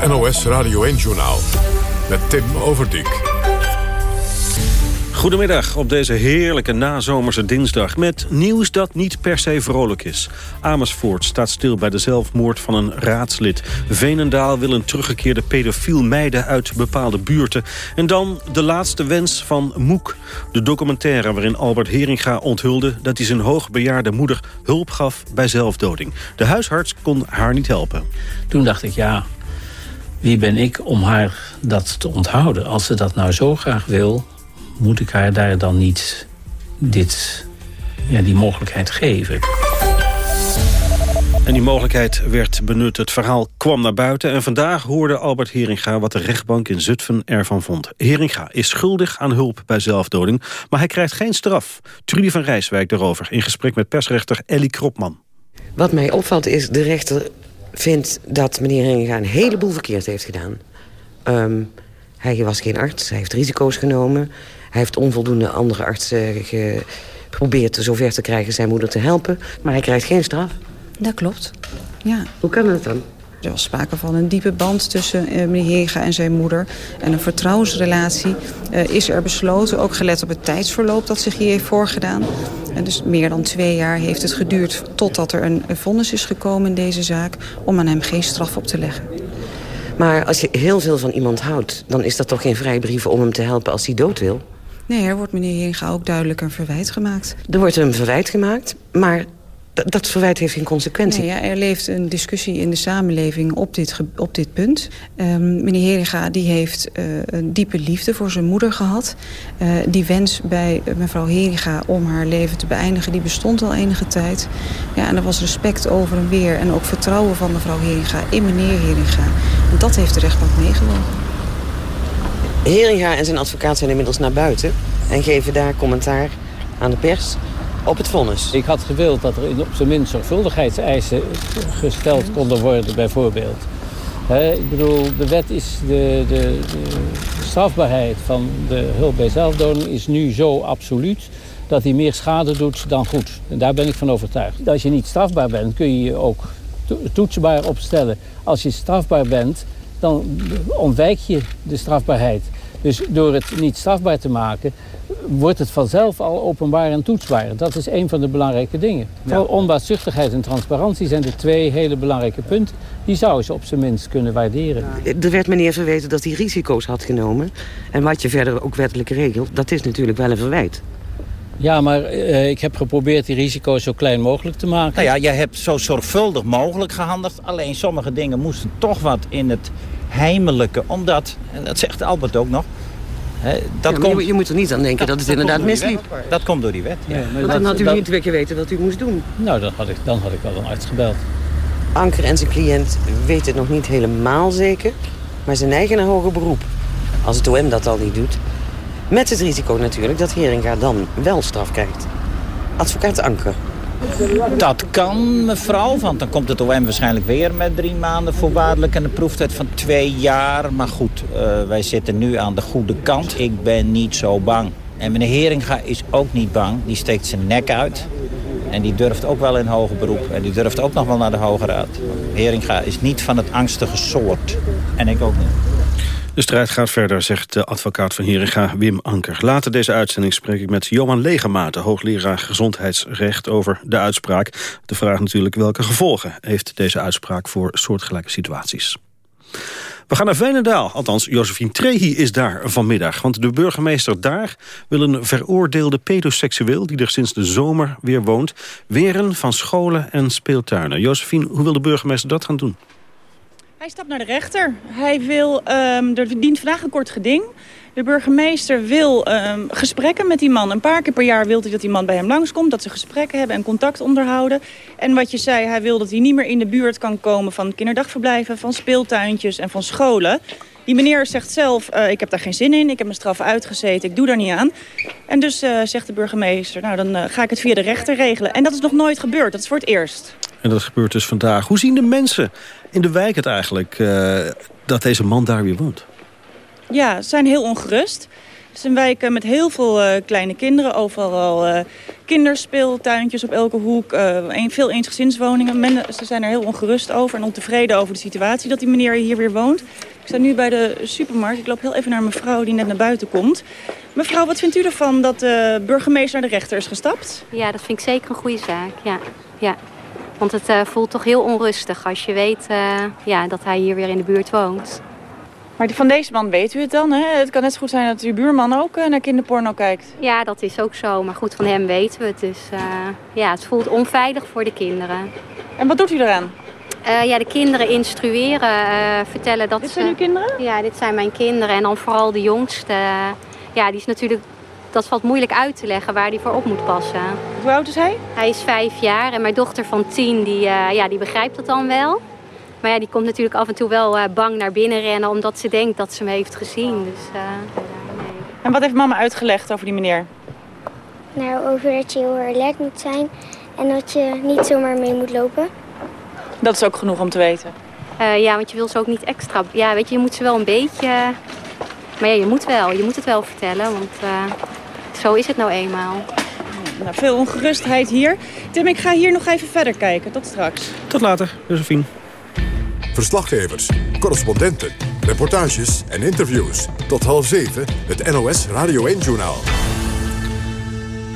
Het NOS Radio 1-journaal met Tim Overdijk. Goedemiddag op deze heerlijke nazomerse dinsdag... met nieuws dat niet per se vrolijk is. Amersfoort staat stil bij de zelfmoord van een raadslid. Venendaal wil een teruggekeerde pedofiel mijden uit bepaalde buurten. En dan de laatste wens van Moek. De documentaire waarin Albert Heringa onthulde... dat hij zijn hoogbejaarde moeder hulp gaf bij zelfdoding. De huisarts kon haar niet helpen. Toen dacht ik, ja, wie ben ik om haar dat te onthouden? Als ze dat nou zo graag wil, moet ik haar daar dan niet dit, ja, die mogelijkheid geven? En die mogelijkheid werd benut. Het verhaal kwam naar buiten. En vandaag hoorde Albert Heringa wat de rechtbank in Zutphen ervan vond. Heringa is schuldig aan hulp bij zelfdoding. Maar hij krijgt geen straf. Trudy van Rijswijk daarover. In gesprek met persrechter Ellie Kropman. Wat mij opvalt is, de rechter vind dat meneer Heringa een heleboel verkeerd heeft gedaan. Um, hij was geen arts, hij heeft risico's genomen. Hij heeft onvoldoende andere artsen geprobeerd zover te krijgen zijn moeder te helpen. Maar hij krijgt geen straf. Dat klopt, ja. Hoe kan dat dan? Er was sprake van een diepe band tussen uh, meneer Hega en zijn moeder. En een vertrouwensrelatie uh, is er besloten, ook gelet op het tijdsverloop dat zich hier heeft voorgedaan. En dus meer dan twee jaar heeft het geduurd totdat er een, vonnis is gekomen in deze zaak... om aan hem geen straf op te leggen. Maar als je heel veel van iemand houdt... dan is dat toch geen vrijbrief om hem te helpen als hij dood wil? Nee, er wordt meneer Heringa ook duidelijk een verwijt gemaakt. Er wordt een verwijt gemaakt, maar dat verwijt heeft geen consequentie. Nee, ja, er leeft een discussie in de samenleving op dit, op dit punt. Um, meneer Heringa die heeft uh, een diepe liefde voor zijn moeder gehad. Uh, die wens bij mevrouw Heringa om haar leven te beëindigen... die bestond al enige tijd. Ja, en er was respect over en weer en ook vertrouwen van mevrouw Heringa in meneer Heringa. En dat heeft de rechtbank meegewogen. Heringa en zijn advocaat zijn inmiddels naar buiten... en geven daar commentaar aan de pers op het vonnis. Ik had gewild dat er op zijn minst zorgvuldigheidseisen gesteld konden worden, bijvoorbeeld. ik bedoel, de wet is de, de, de, strafbaarheid van de hulp bij zelfdoding is nu zo absoluut dat hij meer schade doet dan goed. En daar ben ik van overtuigd. Als je niet strafbaar bent, kun je je ook toetsbaar opstellen. Als je strafbaar bent, dan ontwijk je de strafbaarheid. Dus door het niet strafbaar te maken, wordt het vanzelf al openbaar en toetsbaar. Dat is een van de belangrijke dingen. Ja. Onbaatzuchtigheid en transparantie zijn de twee hele belangrijke punten. Die zou ze op zijn minst kunnen waarderen. Er werd meneer verweten dat hij risico's had genomen. En wat je verder ook wettelijk regelt, dat is natuurlijk wel een verwijt. Ja, maar uh, ik heb geprobeerd die risico's zo klein mogelijk te maken. Nou ja, jij hebt zo zorgvuldig mogelijk gehandeld. Alleen sommige dingen moesten toch wat in het heimelijke. Omdat, en dat zegt Albert ook nog... He, dat komt, je, je, moet er niet aan denken dat, dat het inderdaad misliep. Dat komt door die wet. Ja. Want dan had u dat, niet geweten wat u moest doen. Nou, dan had, ik, dan had ik wel een arts gebeld. Anker en zijn cliënt weten het nog niet helemaal zeker... maar ze neigen naar hoger beroep. Als het OM dat al niet doet. Met het risico natuurlijk dat Heringa dan wel straf krijgt. Advocaat Anker. Dat kan, mevrouw, want dan komt het OM waarschijnlijk weer met drie maanden voorwaardelijk... en een proeftijd van twee jaar. Maar goed, uh, wij zitten nu aan de goede kant. Ik ben niet zo bang. En meneer Heringa is ook niet bang. Die steekt zijn nek uit. En die durft ook wel in hoger beroep. En die durft ook nog wel naar de Hoge Raad. Heringa is niet van het angstige soort. En ik ook niet. De strijd gaat verder, zegt de advocaat van Heringa Wim Anker. Later deze uitzending spreek ik met Johan Legemaat, hoogleraar gezondheidsrecht, over de uitspraak. De vraag natuurlijk welke gevolgen heeft deze uitspraak voor soortgelijke situaties. We gaan naar Veenendaal, althans Josephine Trehi is daar vanmiddag. Want de burgemeester daar wil een veroordeelde pedoseksueel... die er sinds de zomer weer woont, weren van scholen en speeltuinen. Josephine, hoe wil de burgemeester dat gaan doen? Hij stapt naar de rechter. Hij wil, um, er dient vandaag een kort geding. De burgemeester wil um, gesprekken met die man. Een paar keer per jaar wil hij dat die man bij hem langskomt. Dat ze gesprekken hebben en contact onderhouden. En wat je zei, hij wil dat hij niet meer in de buurt kan komen... van kinderdagverblijven, van speeltuintjes en van scholen. Die meneer zegt zelf, uh, ik heb daar geen zin in. Ik heb mijn straf uitgezeten, ik doe daar niet aan. En dus uh, zegt de burgemeester, nou dan uh, ga ik het via de rechter regelen. En dat is nog nooit gebeurd, dat is voor het eerst. En dat gebeurt dus vandaag. Hoe zien de mensen in de wijk het eigenlijk uh, dat deze man daar weer woont? Ja, ze zijn heel ongerust. Het is een wijk met heel veel uh, kleine kinderen. Overal uh, kinderspeeltuintjes op elke hoek. een, veel eensgezinswoningen. Men, ze zijn er heel ongerust over en ontevreden over de situatie dat die meneer hier weer woont. Ik sta nu bij de supermarkt. Ik loop heel even naar mevrouw die net naar buiten komt. Mevrouw, wat vindt u ervan dat de burgemeester naar de rechter is gestapt? Ja, dat vind ik zeker een goede zaak. Ja, ja. Want het uh, voelt toch heel onrustig als je weet uh, ja, dat hij hier weer in de buurt woont. Maar van deze man weet u het dan, hè? Het kan net zo goed zijn dat uw buurman ook uh, naar kinderporno kijkt. Ja, dat is ook zo. Maar goed, van hem weten we het. Dus ja, het voelt onveilig voor de kinderen. En wat doet u eraan? ja, de kinderen instrueren, vertellen dat Dit zijn uw kinderen? Ja, dit zijn mijn kinderen. En dan vooral de jongste. ja, die is natuurlijk dat valt moeilijk uit te leggen waar hij voor op moet passen. Hoe oud is hij? Hij is vijf jaar en mijn dochter van tien, die, uh, ja, die begrijpt dat dan wel. Maar ja, die komt natuurlijk af en toe wel uh, bang naar binnen rennen... omdat ze denkt dat ze hem heeft gezien. Dus, uh, nee. En wat heeft mama uitgelegd over die meneer? Nou, over dat je heel alert moet zijn en dat je niet zomaar mee moet lopen. Dat is ook genoeg om te weten. Uh, ja, want je wil ze ook niet extra... Ja, weet je, je moet ze wel een beetje... Maar ja, je moet wel. Je moet het wel vertellen, want uh, zo is het nou eenmaal. Nou, veel ongerustheid hier. Tim, ik ga hier nog even verder kijken. Tot straks. Tot later, Josephine. Verslaggevers, correspondenten, reportages en interviews. Tot half zeven, het NOS Radio 1-journaal.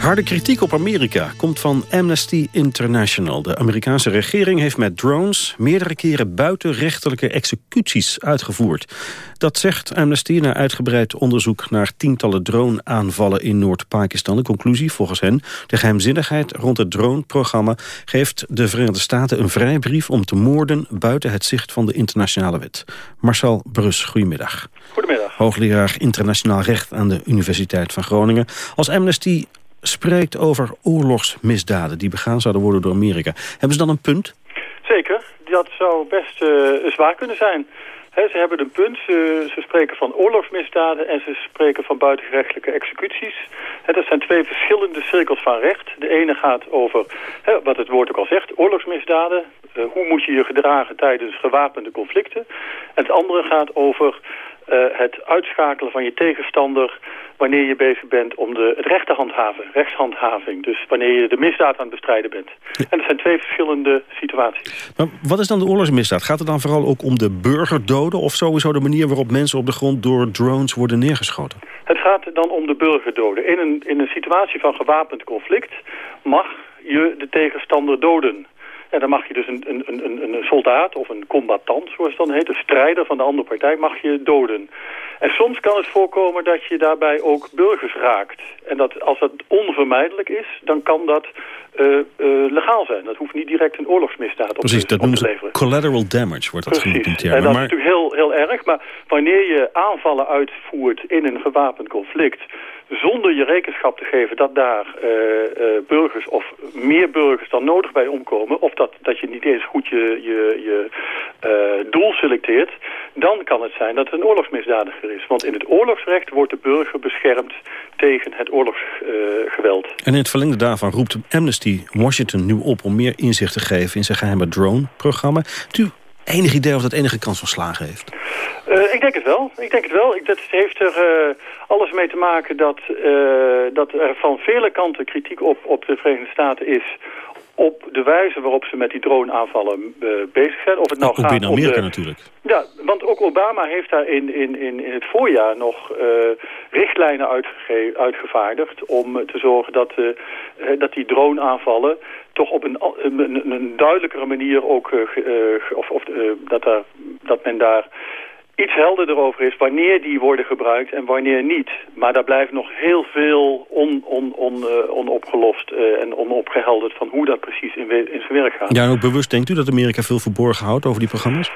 Harde kritiek op Amerika komt van Amnesty International. De Amerikaanse regering heeft met drones meerdere keren buitenrechtelijke executies uitgevoerd. Dat zegt Amnesty na uitgebreid onderzoek naar tientallen drone-aanvallen in Noord-Pakistan. De conclusie volgens hen, de geheimzinnigheid rond het drone-programma geeft de Verenigde Staten een vrijbrief om te moorden buiten het zicht van de internationale wet. Marcel Brus, goedemiddag. Goedemiddag. Hoogleraar internationaal recht aan de Universiteit van Groningen. Als Amnesty spreekt over oorlogsmisdaden die begaan zouden worden door Amerika. Hebben ze dan een punt? Zeker, dat zou best uh, zwaar kunnen zijn. ze hebben een punt, ze, spreken van oorlogsmisdaden en ze spreken van buitengerechtelijke executies. dat zijn twee verschillende cirkels van recht. De ene gaat over, wat het woord ook al zegt, oorlogsmisdaden. Uh, hoe moet je je gedragen tijdens gewapende conflicten? En het andere gaat over uh, het uitschakelen van je tegenstander wanneer je bezig bent om de, het recht te handhaven, rechtshandhaving. Dus wanneer je de misdaad aan het bestrijden bent. En dat zijn twee verschillende situaties. Maar wat is dan de oorlogsmisdaad? Gaat het dan vooral ook om de burgerdoden... of sowieso de manier waarop mensen op de grond door drones worden neergeschoten? Het gaat dan om de burgerdoden. In een, in een situatie van gewapend conflict mag je de tegenstander doden. En dan mag je dus een, een, een, een soldaat of een combatant, zoals het dan heet, een strijder van de andere partij, mag je doden. En soms kan het voorkomen dat je daarbij ook burgers raakt. En dat als dat onvermijdelijk is, dan kan dat uh, uh, legaal zijn. Dat hoeft niet direct een oorlogsmisdaad op, Precies, te, dat noemen ze collateral damage, wordt dat genoemd. Ja, en dat is natuurlijk heel, heel erg. Maar wanneer je aanvallen uitvoert in een gewapend conflict zonder je rekenschap te geven dat daar uh, uh, burgers of meer burgers dan nodig bij omkomen... of dat, dat je niet eens goed je, je, je uh, doel selecteert... dan kan het zijn dat het een oorlogsmisdadiger is. Want in het oorlogsrecht wordt de burger beschermd tegen het oorlogsgeweld. en in het verlengde daarvan roept Amnesty Washington nu op... om meer inzicht te geven in zijn geheime drone-programma enig idee of dat enige kans van slagen heeft? Uh, ik denk het wel. Ik denk het wel. Ik, dat heeft er uh, alles mee te maken dat, uh, dat er van vele kanten kritiek op, op de Verenigde Staten is op de wijze waarop ze met die drone-aanvallen uh, bezig zijn. Of het nou ook gaat binnen Amerika de, natuurlijk. Ja, want ook Obama heeft daar in, in, in, in het voorjaar nog uh, richtlijnen uitgevaardigd... om te zorgen dat, uh, dat die drone-aanvallen toch op een, een, een, duidelijkere manier ook... of, of dat, daar, dat men daar iets helderder over is wanneer die worden gebruikt en wanneer niet. Maar daar blijft nog heel veel on, on, on, uh, onopgelost uh, en onopgehelderd van hoe dat precies in, in zijn werk gaat. Ja, en ook bewust denkt u dat Amerika veel verborgen houdt over die programma's?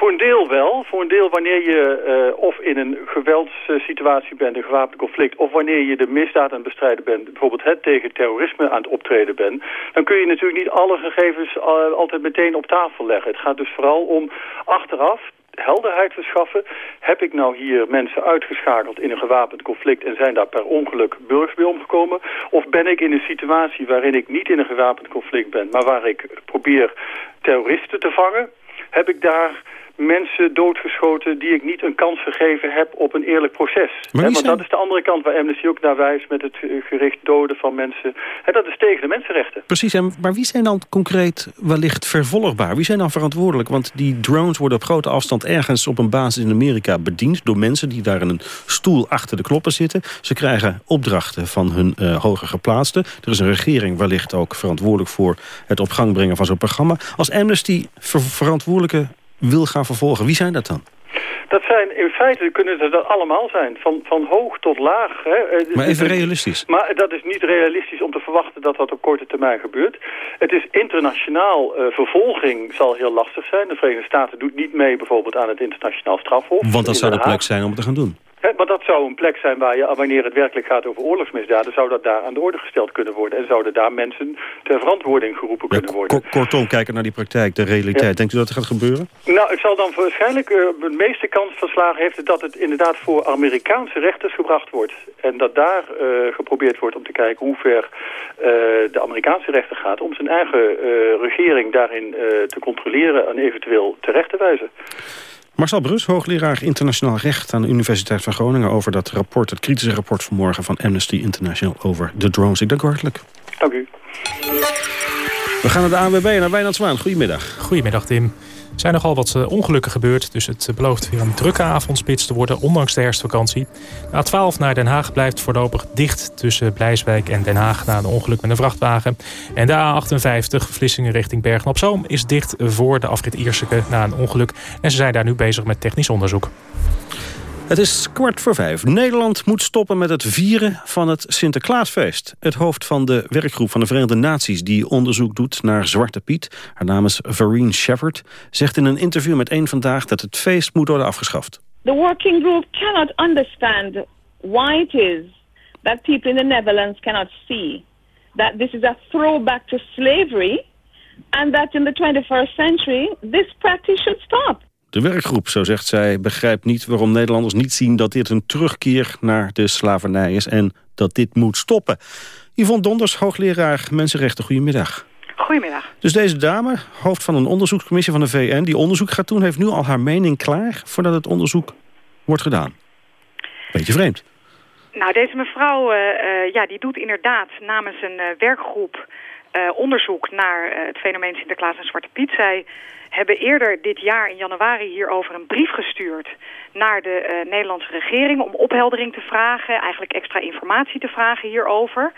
Eh, voor een deel wel. Voor een deel wanneer je uh, of in een geweldssituatie bent, een gewapend conflict, of wanneer je de misdaad aan het bestrijden bent, bijvoorbeeld het tegen terrorisme aan het optreden bent, dan kun je natuurlijk niet alle gegevens uh, altijd meteen op tafel leggen. Het gaat dus vooral om achteraf helderheid verschaffen. Heb ik nou hier mensen uitgeschakeld in een gewapend conflict... en zijn daar per ongeluk burgers bij omgekomen? Of ben ik in een situatie waarin ik niet in een gewapend conflict ben... maar waar ik probeer terroristen te vangen? Heb ik daar mensen doodgeschoten die ik niet een kans gegeven heb op een eerlijk proces. Maar want zijn... dat is de andere kant waar Amnesty ook naar wijst met het gericht doden van mensen. En dat is tegen de mensenrechten. Precies, en, maar wie zijn dan concreet wellicht vervolgbaar? Wie zijn dan verantwoordelijk? Want die drones worden op grote afstand ergens op een basis in Amerika bediend... door mensen die daar in een stoel achter de kloppen zitten. Ze krijgen opdrachten van hun uh, hoger geplaatsten. Er is een regering wellicht ook verantwoordelijk voor het op gang brengen van zo'n programma. Als Amnesty ver verantwoordelijke wil gaan vervolgen. Wie zijn dat dan? Dat zijn, in feite kunnen ze dat allemaal zijn. Van, van hoog tot laag. Hè. Maar even realistisch. Maar dat is niet realistisch om te verwachten dat dat op korte termijn gebeurt. Het is internationaal, uh, vervolging zal heel lastig zijn. De Verenigde Staten doet niet mee bijvoorbeeld aan het internationaal strafhof. Want dat zou de plek zijn om het te gaan doen. He, maar dat zou een plek zijn waar je, wanneer het werkelijk gaat over oorlogsmisdaden, zou dat daar aan de orde gesteld kunnen worden. En zouden daar mensen ter verantwoording geroepen ja, kunnen worden. Kortom, kijken naar die praktijk, de realiteit. Ja. Denkt u dat het gaat gebeuren? Nou, het zal dan waarschijnlijk, uh, de meeste kans van slagen heeft het dat het inderdaad voor Amerikaanse rechters gebracht wordt. En dat daar uh, geprobeerd wordt om te kijken hoe ver de Amerikaanse rechter gaat... om zijn eigen regering daarin te controleren en eventueel terecht te wijzen. Marcel Brus, hoogleraar internationaal recht aan de Universiteit van Groningen... over dat rapport, het kritische rapport vanmorgen van Amnesty International over de drones. Ik dank u hartelijk. Dank u. We gaan naar de ANWB, naar Wijnand Zwaan. Goedemiddag. Goedemiddag, Tim. Er zijn nogal wat eh, ongelukken gebeurd, dus het belooft weer een drukke avondspits te worden, ondanks de herfstvakantie. De A12 naar Den Haag blijft voorlopig dicht tussen Blijswijk en Den Haag na een ongeluk met een vrachtwagen. En de A58, Vlissingen richting Bergen-op-Zoom, is dicht voor de afrit Ierseke na een ongeluk. En ze zijn daar nu bezig met technisch onderzoek. Het is kwart voor vijf. Nederland moet stoppen met het vieren van het Sinterklaasfeest. Het hoofd van de werkgroep van de Verenigde Naties... die onderzoek doet naar Zwarte Piet, haar naam is Vereen Shepard... zegt in een interview met één Vandaag dat het feest moet worden afgeschaft. The working group cannot understand why it is that people in the Netherlands cannot see... that this is a throwback to slavery... and that in the 21st century this practice should stop. De werkgroep, zo zegt zij, begrijpt niet waarom Nederlanders niet zien... dat dit een terugkeer naar de slavernij is en dat dit moet stoppen. Yvonne Donders, hoogleraar Mensenrechten, goedemiddag. Goedemiddag. Dus deze dame, hoofd van een onderzoekscommissie van de VN... die onderzoek gaat doen, heeft nu al haar mening klaar... voordat het onderzoek wordt gedaan. Beetje vreemd. Nou, deze mevrouw uh, uh, ja, die doet inderdaad namens een uh, werkgroep... onderzoek naar het fenomeen Sinterklaas en Zwarte Piet. Zij hebben eerder dit jaar in januari hierover een brief gestuurd naar de uh, Nederlandse regering om opheldering te vragen, eigenlijk extra informatie te vragen hierover.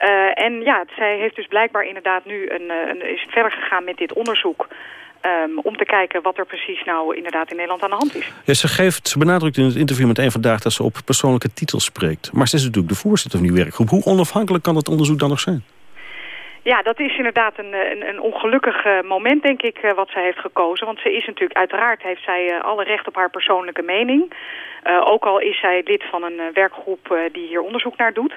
Uh, en ja, zij heeft dus blijkbaar inderdaad nu een, eh, een, is verder gegaan met dit onderzoek. Um, om te kijken wat er precies nou inderdaad in Nederland aan de hand is. Ja, ze, geeft, ze benadrukt in het interview met een vandaag dat ze op persoonlijke titels spreekt. Maar ze is natuurlijk de voorzitter van die werkgroep. Hoe onafhankelijk kan het onderzoek dan nog zijn? Ja, dat is inderdaad een, een, een ongelukkig uh, moment, denk ik, uh, wat zij heeft gekozen. Want ze is natuurlijk, uiteraard heeft zij alle recht op haar persoonlijke mening. ook al is zij lid van een werkgroep die hier onderzoek naar doet.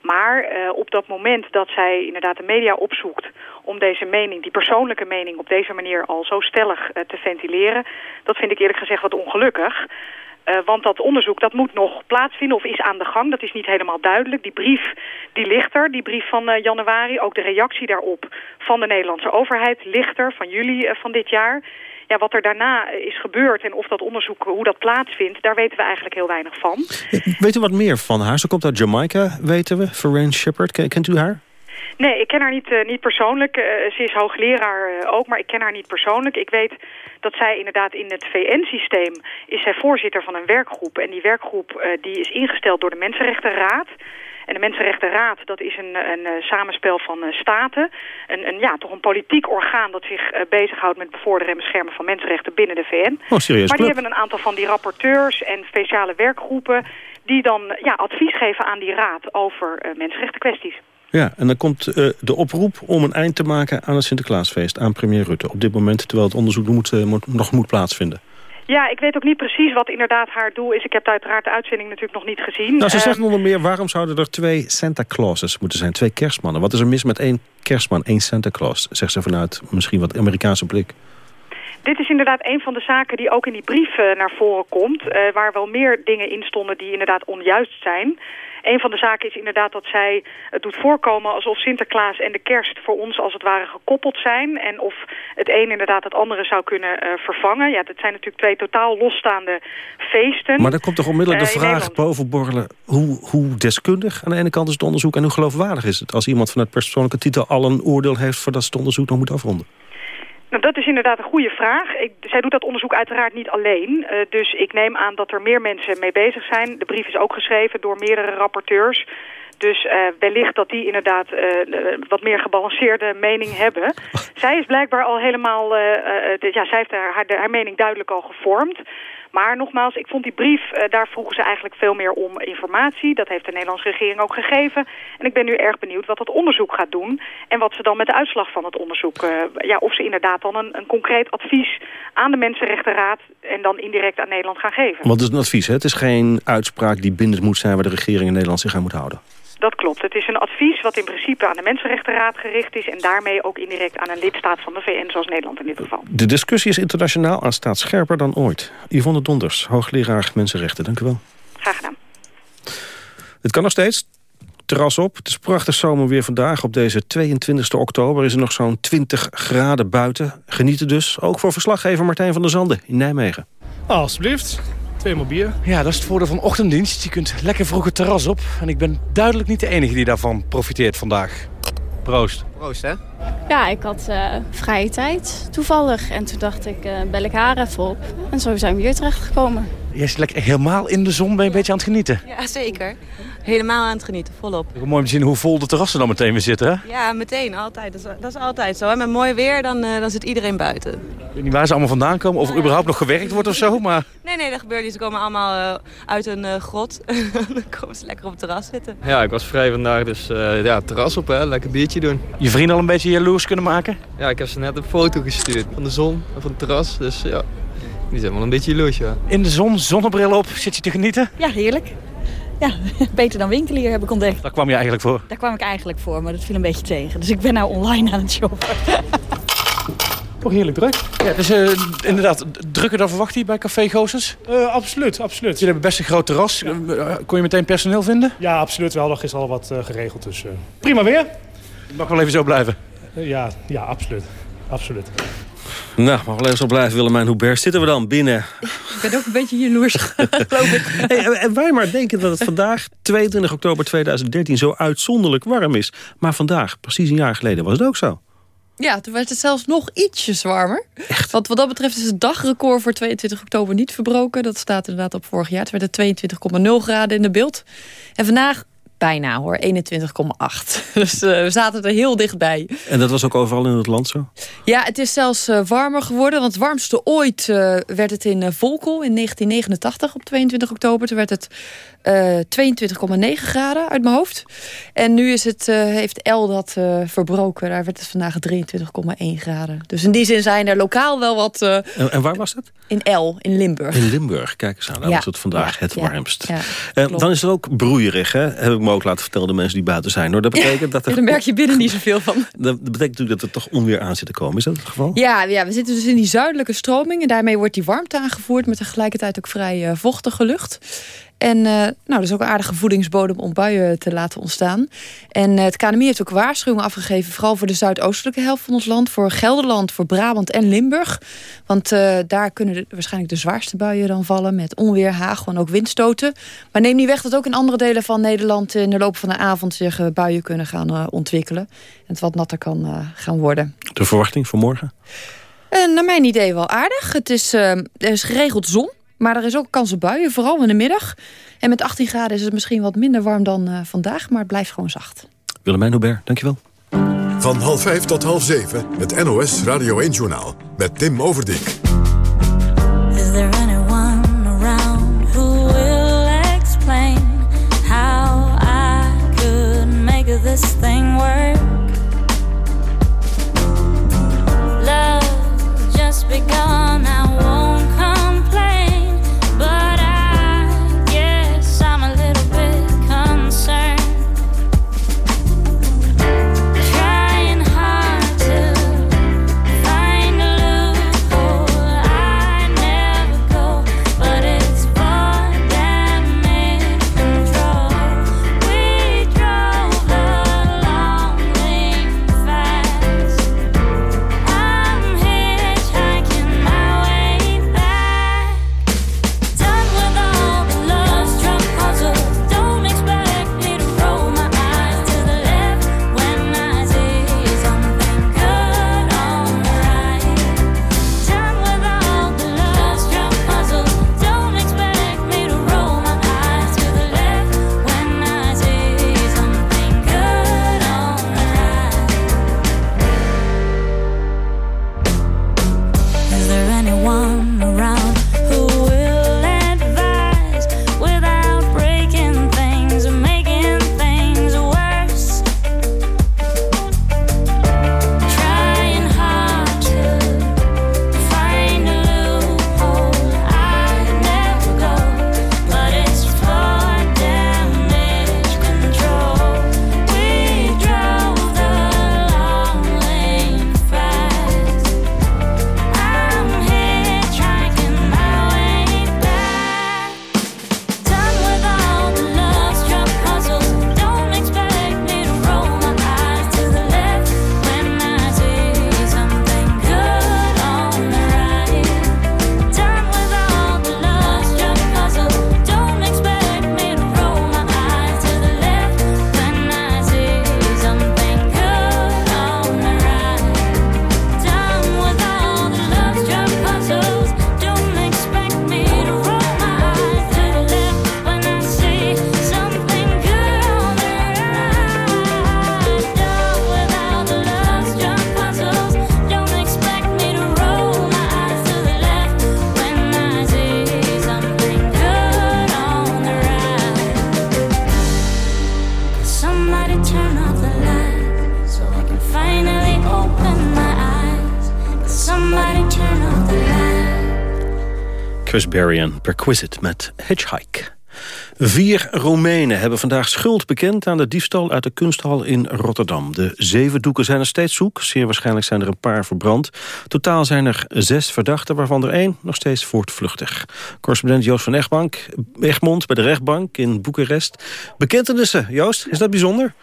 Maar op dat moment dat zij inderdaad de media opzoekt om deze mening, die persoonlijke mening, op deze manier al zo stellig te ventileren, dat vind ik eerlijk gezegd wat ongelukkig. Uh, want dat onderzoek dat moet nog plaatsvinden of is aan de gang. Dat is niet helemaal duidelijk. Die brief die ligt er, die brief van uh, januari. Ook de reactie daarop van de Nederlandse overheid ligt er van juli uh, van dit jaar. Ja, wat er daarna is gebeurd en of dat onderzoek, hoe dat plaatsvindt... daar weten we eigenlijk heel weinig van. Weet u wat meer van haar? Ze komt uit Jamaica, weten we. Ferran Shepard, kent u haar? Nee, ik ken haar niet, uh, niet persoonlijk. Uh, ze is hoogleraar uh, ook, maar ik ken haar niet persoonlijk. Ik weet dat zij inderdaad in het VN-systeem is zij voorzitter van een werkgroep. En die werkgroep die is ingesteld door de Mensenrechtenraad. En de Mensenrechtenraad, dat is een, een samenspel van staten. Een, een, ja, toch een politiek orgaan dat zich bezighoudt met bevorderen en beschermen van mensenrechten binnen de VN. Oh, serieus, maar die hebben een aantal van die rapporteurs en speciale werkgroepen... die dan ja, advies geven aan die raad over mensenrechtenkwesties. Ja, en dan komt uh, de oproep om een eind te maken aan het Sinterklaasfeest... aan premier Rutte op dit moment, terwijl het onderzoek moet, uh, nog moet plaatsvinden. Ja, ik weet ook niet precies wat inderdaad haar doel is. Ik heb uiteraard de uitzending natuurlijk nog niet gezien. Nou, ze zegt uh, onder meer, waarom zouden er twee Santa Clauses moeten zijn? Twee kerstmannen. Wat is er mis met één kerstman, één Santa Claus? Zegt ze vanuit misschien wat Amerikaanse blik. Dit is inderdaad een van de zaken die ook in die brief naar voren komt. waar wel meer dingen in stonden die inderdaad onjuist zijn... Een van de zaken is inderdaad dat zij het doet voorkomen alsof Sinterklaas en de kerst voor ons als het ware gekoppeld zijn. En of het een inderdaad het andere zou kunnen uh, vervangen. Ja, dat zijn natuurlijk twee totaal losstaande feesten. Maar dan komt toch onmiddellijk de uh, vraag bovenborrelen... Hoe, hoe deskundig aan de ene kant is het onderzoek en hoe geloofwaardig is het... als iemand vanuit persoonlijke titel al een oordeel heeft... voordat ze het onderzoek nog moet afronden? Nou, dat is inderdaad een goede vraag. Ik, zij doet dat onderzoek uiteraard niet alleen. Uh, dus ik neem aan dat er meer mensen mee bezig zijn. De brief is ook geschreven door meerdere rapporteurs. Dus uh, wellicht dat die inderdaad uh, wat meer gebalanceerde mening hebben. zij is blijkbaar al helemaal... De, ja, zij heeft haar, haar mening duidelijk al gevormd. Maar nogmaals, ik vond die brief, uh, daar vroegen ze eigenlijk veel meer om informatie. Dat heeft de Nederlandse regering ook gegeven. En ik ben nu erg benieuwd wat dat onderzoek gaat doen. En wat ze dan met de uitslag van het onderzoek... Uh, ja, of ze inderdaad dan een, een concreet advies aan de Mensenrechtenraad... en dan indirect aan Nederland gaan geven. Want het is een advies, hè? Het is geen uitspraak die bindend moet zijn... waar de regering in Nederland zich aan moet houden. Dat klopt. Het is een advies wat in principe aan de Mensenrechtenraad gericht is... en daarmee ook indirect aan een lidstaat van de VN, zoals Nederland in dit geval. De discussie is internationaal aan staat scherper dan ooit. Yvonne Donders, hoogleraar Mensenrechten, dank u wel. Graag gedaan. Het kan nog steeds. terras op. Het is prachtig zomerweer vandaag. Op deze 22 oktober is er nog zo'n 20 graden buiten. Genieten dus, ook voor verslaggever Martijn van der Zanden in Nijmegen. Alsjeblieft. Tweemaal bier. Ja, dat is het voordeel van ochtenddienst. Je kunt lekker vroeg het terras op. En ik ben duidelijk niet de enige die daarvan profiteert vandaag. Proost. Proost, hè? Ja, ik had uh, vrije tijd, toevallig. En toen dacht ik, uh, bel ik haar even op. En zo zijn we hier terechtgekomen. Je is lekker helemaal in de zon, ben je een beetje aan het genieten? Ja, zeker. Helemaal aan het genieten, volop. mooi om te zien hoe vol de terrassen dan meteen weer zitten, hè? Ja, meteen, altijd. Dat is, dat is altijd zo. Hè? Met mooi weer, dan, uh, dan zit iedereen buiten. Ik weet niet waar ze allemaal vandaan komen, of er überhaupt nog gewerkt wordt of zo, maar... Nee, nee, dat gebeurt niet. Ze komen allemaal uh, uit een uh, grot. dan komen ze lekker op het terras zitten. Ja, ik was vrij vandaag, dus ja, terras op, hè. Lekker biertje doen. Je vrienden al een beetje jaloers kunnen maken? Ja, ik heb ze net een foto gestuurd van de zon en van het terras, dus ja... Die zijn wel een beetje jaloers, ja. In de zon, zonnebril op, zit je te genieten? Ja, heerlijk. Ja, beter dan winkelier heb ik ontdekt. Daar kwam je eigenlijk voor? Daar kwam ik eigenlijk voor, maar dat viel een beetje tegen. Dus ik ben nou online aan het shoppen. Toch heerlijk druk. Ja, het is uh, inderdaad drukker dan verwacht hier bij Café Gozens? Uh, absoluut, absoluut. Jullie hebben best een groot terras. Ja. Uh, kon je meteen personeel vinden? Ja, absoluut. We hadden gisteren al wat geregeld, dus prima weer. Mag wel even zo blijven? ja, ja, absoluut. Absoluut. Nou, mag wel even zo blijven, Willemijn Hubert. Zitten we dan binnen? Ik ben ook een beetje jaloers, geloof ik. Hey, en wij maar denken dat het vandaag, 22 oktober 2013, zo uitzonderlijk warm is. Maar vandaag, precies een jaar geleden, was het ook zo. Ja, toen werd het zelfs nog ietsjes warmer. Echt? Want wat dat betreft is het dagrecord voor 22 oktober niet verbroken. Dat staat inderdaad op vorig jaar. Het werd 22,0 graden in de beeld. En vandaag Bijna hoor, 21,8. Dus uh, we zaten er heel dichtbij. En dat was ook overal in het land zo? Ja, het is zelfs uh, warmer geworden. Want het warmste ooit uh, werd het in Volkel in 1989 op 22 oktober. Toen werd het 22,9 graden uit mijn hoofd. En nu is het, heeft El dat verbroken. Daar werd het vandaag 23,1 graden. Dus in die zin zijn er lokaal wel wat... En, en, waar was dat? In El, in Limburg. In Limburg, kijk eens aan. Daar ja. was het vandaag ja. het warmst. Ja. dan is het ook broeierig, hè? Heb ik ook laten vertellen, de mensen die buiten zijn. Hoor. Dat betekent dat er... daar merk je binnen niet zoveel van. Dat betekent natuurlijk dat er toch onweer aan zit te komen. Is dat het geval? Ja, ja, we zitten dus in die zuidelijke stroming. En daarmee wordt die warmte aangevoerd met tegelijkertijd ook vrij uh, vochtige lucht. En uh, nou, dat is ook een aardige voedingsbodem om buien te laten ontstaan. En uh, het KNMI heeft ook waarschuwingen afgegeven... vooral voor de zuidoostelijke helft van ons land. Voor Gelderland, voor Brabant en Limburg. Want uh, daar kunnen de, waarschijnlijk de zwaarste buien dan vallen... met onweer, hagel en ook windstoten. Maar neem niet weg dat ook in andere delen van Nederland... in de loop van de avond zich buien kunnen gaan ontwikkelen. En het wat natter kan gaan worden. De verwachting voor morgen? naar mijn idee wel aardig. Het is, er is geregeld zon. Maar er is ook kans op buien, vooral in de middag. En met 18 graden is het misschien wat minder warm dan uh, vandaag, maar het blijft gewoon zacht. Willemijn Hubert, dankjewel. Van half vijf tot half zeven, het NOS Radio 1-journaal met Tim Overdijk. Is there anyone around who will explain how I could make this thing work? Love just begun, En Perquisite met Hitchhike. Vier Roemenen hebben vandaag schuld bekend aan de diefstal uit de kunsthal in Rotterdam. De zeven doeken zijn er steeds zoek. Zeer waarschijnlijk zijn er een paar verbrand. Totaal zijn er zes verdachten, waarvan er één nog steeds voortvluchtig. Correspondent Joost van Egmond bij de rechtbank in Boekarest. Bekentenissen, Joost, is dat bijzonder?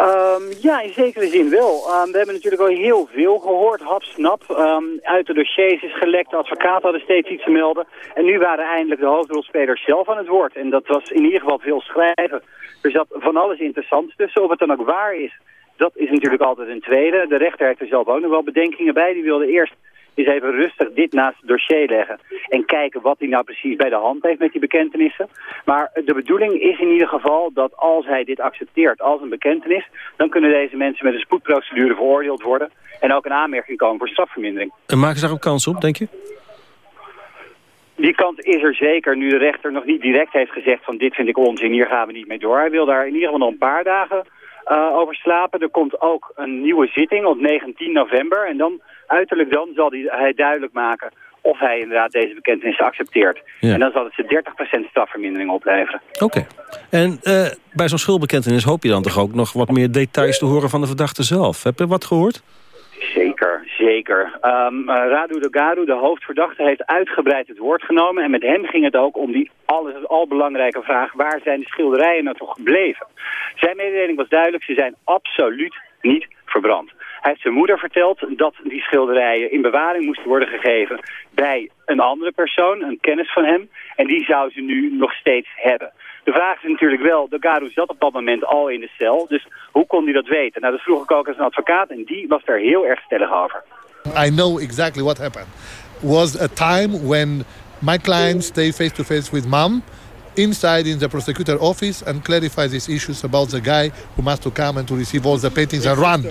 Um, ja, in zekere zin wel. Um, we hebben natuurlijk al heel veel gehoord, hapsnap. Um, uit de dossiers is gelekt, de advocaten hadden steeds iets te melden. En nu waren eindelijk de hoofdrolspelers zelf aan het woord. En dat was in ieder geval veel schrijven. Er zat van alles interessants tussen. Of het dan ook waar is, dat is natuurlijk altijd een tweede. De rechter heeft er zelf ook nog wel bedenkingen bij. Die wilde eerst is even rustig dit naast het dossier leggen. En kijken wat hij nou precies bij de hand heeft met die bekentenissen. Maar de bedoeling is in ieder geval dat als hij dit accepteert als een bekentenis... dan kunnen deze mensen met een spoedprocedure veroordeeld worden... en ook een aanmerking komen voor strafvermindering. En maken ze daar ook kans op, denk je? Die kant is er zeker, nu de rechter nog niet direct heeft gezegd van dit vind ik onzin, hier gaan we niet mee door. Hij wil daar in ieder geval nog een paar dagen uh, over slapen. Er komt ook een nieuwe zitting op 19 november en dan uiterlijk dan zal hij duidelijk maken of hij inderdaad deze bekentenis accepteert. En dan zal het ze 30% strafvermindering opleveren. Oké. En uh, bij zo'n schuldbekentenis hoop je dan toch ook nog wat meer details te horen van de verdachte zelf. Heb je wat gehoord? Zeker, zeker. Um, Radu de Garu, de hoofdverdachte, heeft uitgebreid het woord genomen. En met hem ging het ook om die alles, al belangrijke vraag... waar zijn de schilderijen nou toch gebleven? Zijn mededeling was duidelijk, ze zijn absoluut niet verbrand. Hij heeft zijn moeder verteld dat die schilderijen in bewaring moesten worden gegeven bij een andere persoon, een kennis van hem. En die zou ze nu nog steeds hebben. De vraag is natuurlijk wel, de Garu zat op dat moment al in de cel. Dus hoe kon hij dat weten? Nou, dat vroeg ik ook als een advocaat en die was daar heel erg stellig over. I know exactly what happened. Was a time when my client stay face to face with mom inside in the prosecutor office and clarify these issues about the guy who must to come and to receive all the paintings and run.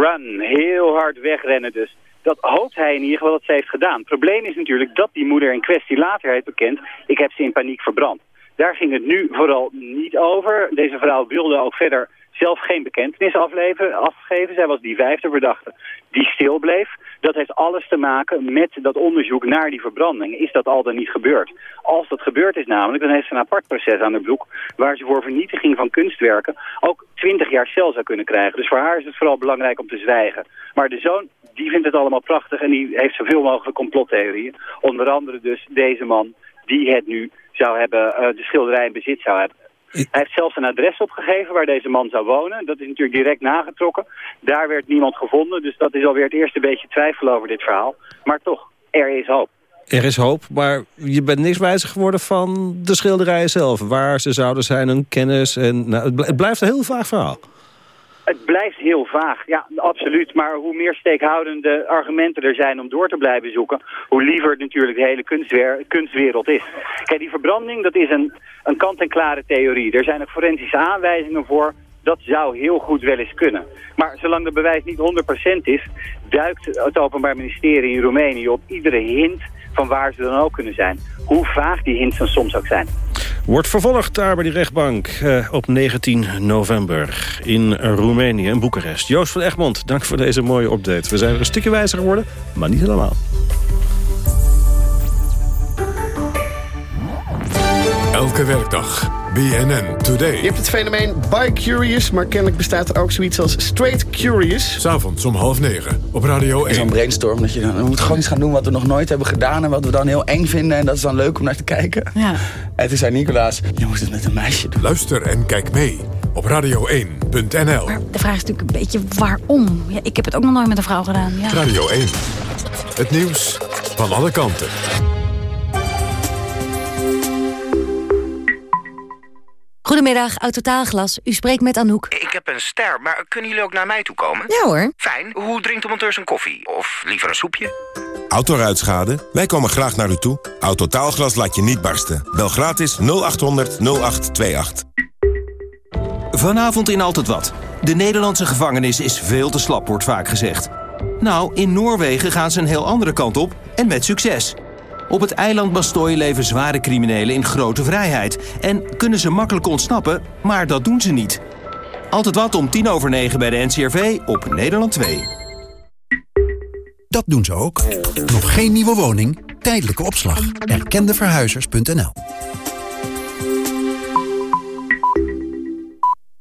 Run, heel hard wegrennen dus. Dat hoopt hij in ieder geval dat ze heeft gedaan. Het probleem is natuurlijk dat die moeder in kwestie later heeft bekend... ik heb ze in paniek verbrand. Daar ging het nu vooral niet over. Deze vrouw wilde ook verder zelf geen bekentenis afleveren, afgeven. Zij was die vijfde verdachte die stil bleef. Dat heeft alles te maken met dat onderzoek naar die verbranding. Is dat al dan niet gebeurd? Als dat gebeurd is namelijk, dan heeft ze een apart proces aan de broek... waar ze voor vernietiging van kunstwerken ook 20 jaar cel zou kunnen krijgen. Dus voor haar is het vooral belangrijk om te zwijgen. Maar de zoon, die vindt het allemaal prachtig en die heeft zoveel mogelijk complottheorieën. Onder andere dus deze man die het nu zou hebben, uh, de schilderij in bezit zou hebben. Hij heeft zelfs een adres opgegeven waar deze man zou wonen. Dat is natuurlijk direct nagetrokken. Daar werd niemand gevonden, dus dat is alweer het eerste beetje twijfel over dit verhaal. Maar toch, er is hoop. Er is hoop, maar je bent niks wijzer geworden van de schilderijen zelf. Waar ze zouden zijn, een kennis. En, nou, het blijft een heel vaag verhaal. Het blijft heel vaag, ja, absoluut. Maar hoe meer steekhoudende argumenten er zijn om door te blijven zoeken... hoe liever natuurlijk de hele kunstwereld is. Kijk, die verbranding, dat is een, een kant-en-klare theorie. Er zijn ook forensische aanwijzingen voor. Dat zou heel goed wel eens kunnen. Maar zolang de bewijs niet 100% is... duikt het Openbaar Ministerie in Roemenië op iedere hint van waar ze dan ook kunnen zijn. Hoe vaag die hints dan soms ook zijn. Wordt vervolgd daar bij die rechtbank eh, op 19 november in Roemenië en Boekarest. Joost van Egmond, dank voor deze mooie update. We zijn er een stukje wijzer geworden, maar niet helemaal. Elke werkdag BNN Today. Je hebt het fenomeen bi-curious, maar kennelijk bestaat er ook zoiets als straight curious. S'avonds om half negen op Radio 1. Zo'n brainstorm, dat je dan, we moeten gewoon iets gaan doen wat we nog nooit hebben gedaan... en wat we dan heel eng vinden en dat is dan leuk om naar te kijken. Ja. En toen zei Nicolaas, je moet het met een meisje doen. Luister en kijk mee op radio1.nl. Maar de vraag is natuurlijk een beetje waarom. Ja, ik heb het ook nog nooit met een vrouw gedaan. Ja. Radio 1. Het nieuws van alle kanten. Goedemiddag, Autotaalglas. U spreekt met Anouk. Ik heb een ster, maar kunnen jullie ook naar mij toe komen? Ja hoor. Fijn. Hoe drinkt de monteur zijn koffie? Of liever een soepje? Autoruitschade? Wij komen graag naar u toe. Autotaalglas laat je niet barsten. Bel gratis 0800 0828. Vanavond in Altijd Wat. De Nederlandse gevangenis is veel te slap, wordt vaak gezegd. Nou, in Noorwegen gaan ze een heel andere kant op en met succes. Op het eiland Bastooi leven zware criminelen in grote vrijheid. En kunnen ze makkelijk ontsnappen, maar dat doen ze niet. Altijd wat om tien over negen bij de NCRV op Nederland 2. Dat doen ze ook. Nog geen nieuwe woning? Tijdelijke opslag. Erkendeverhuizers.nl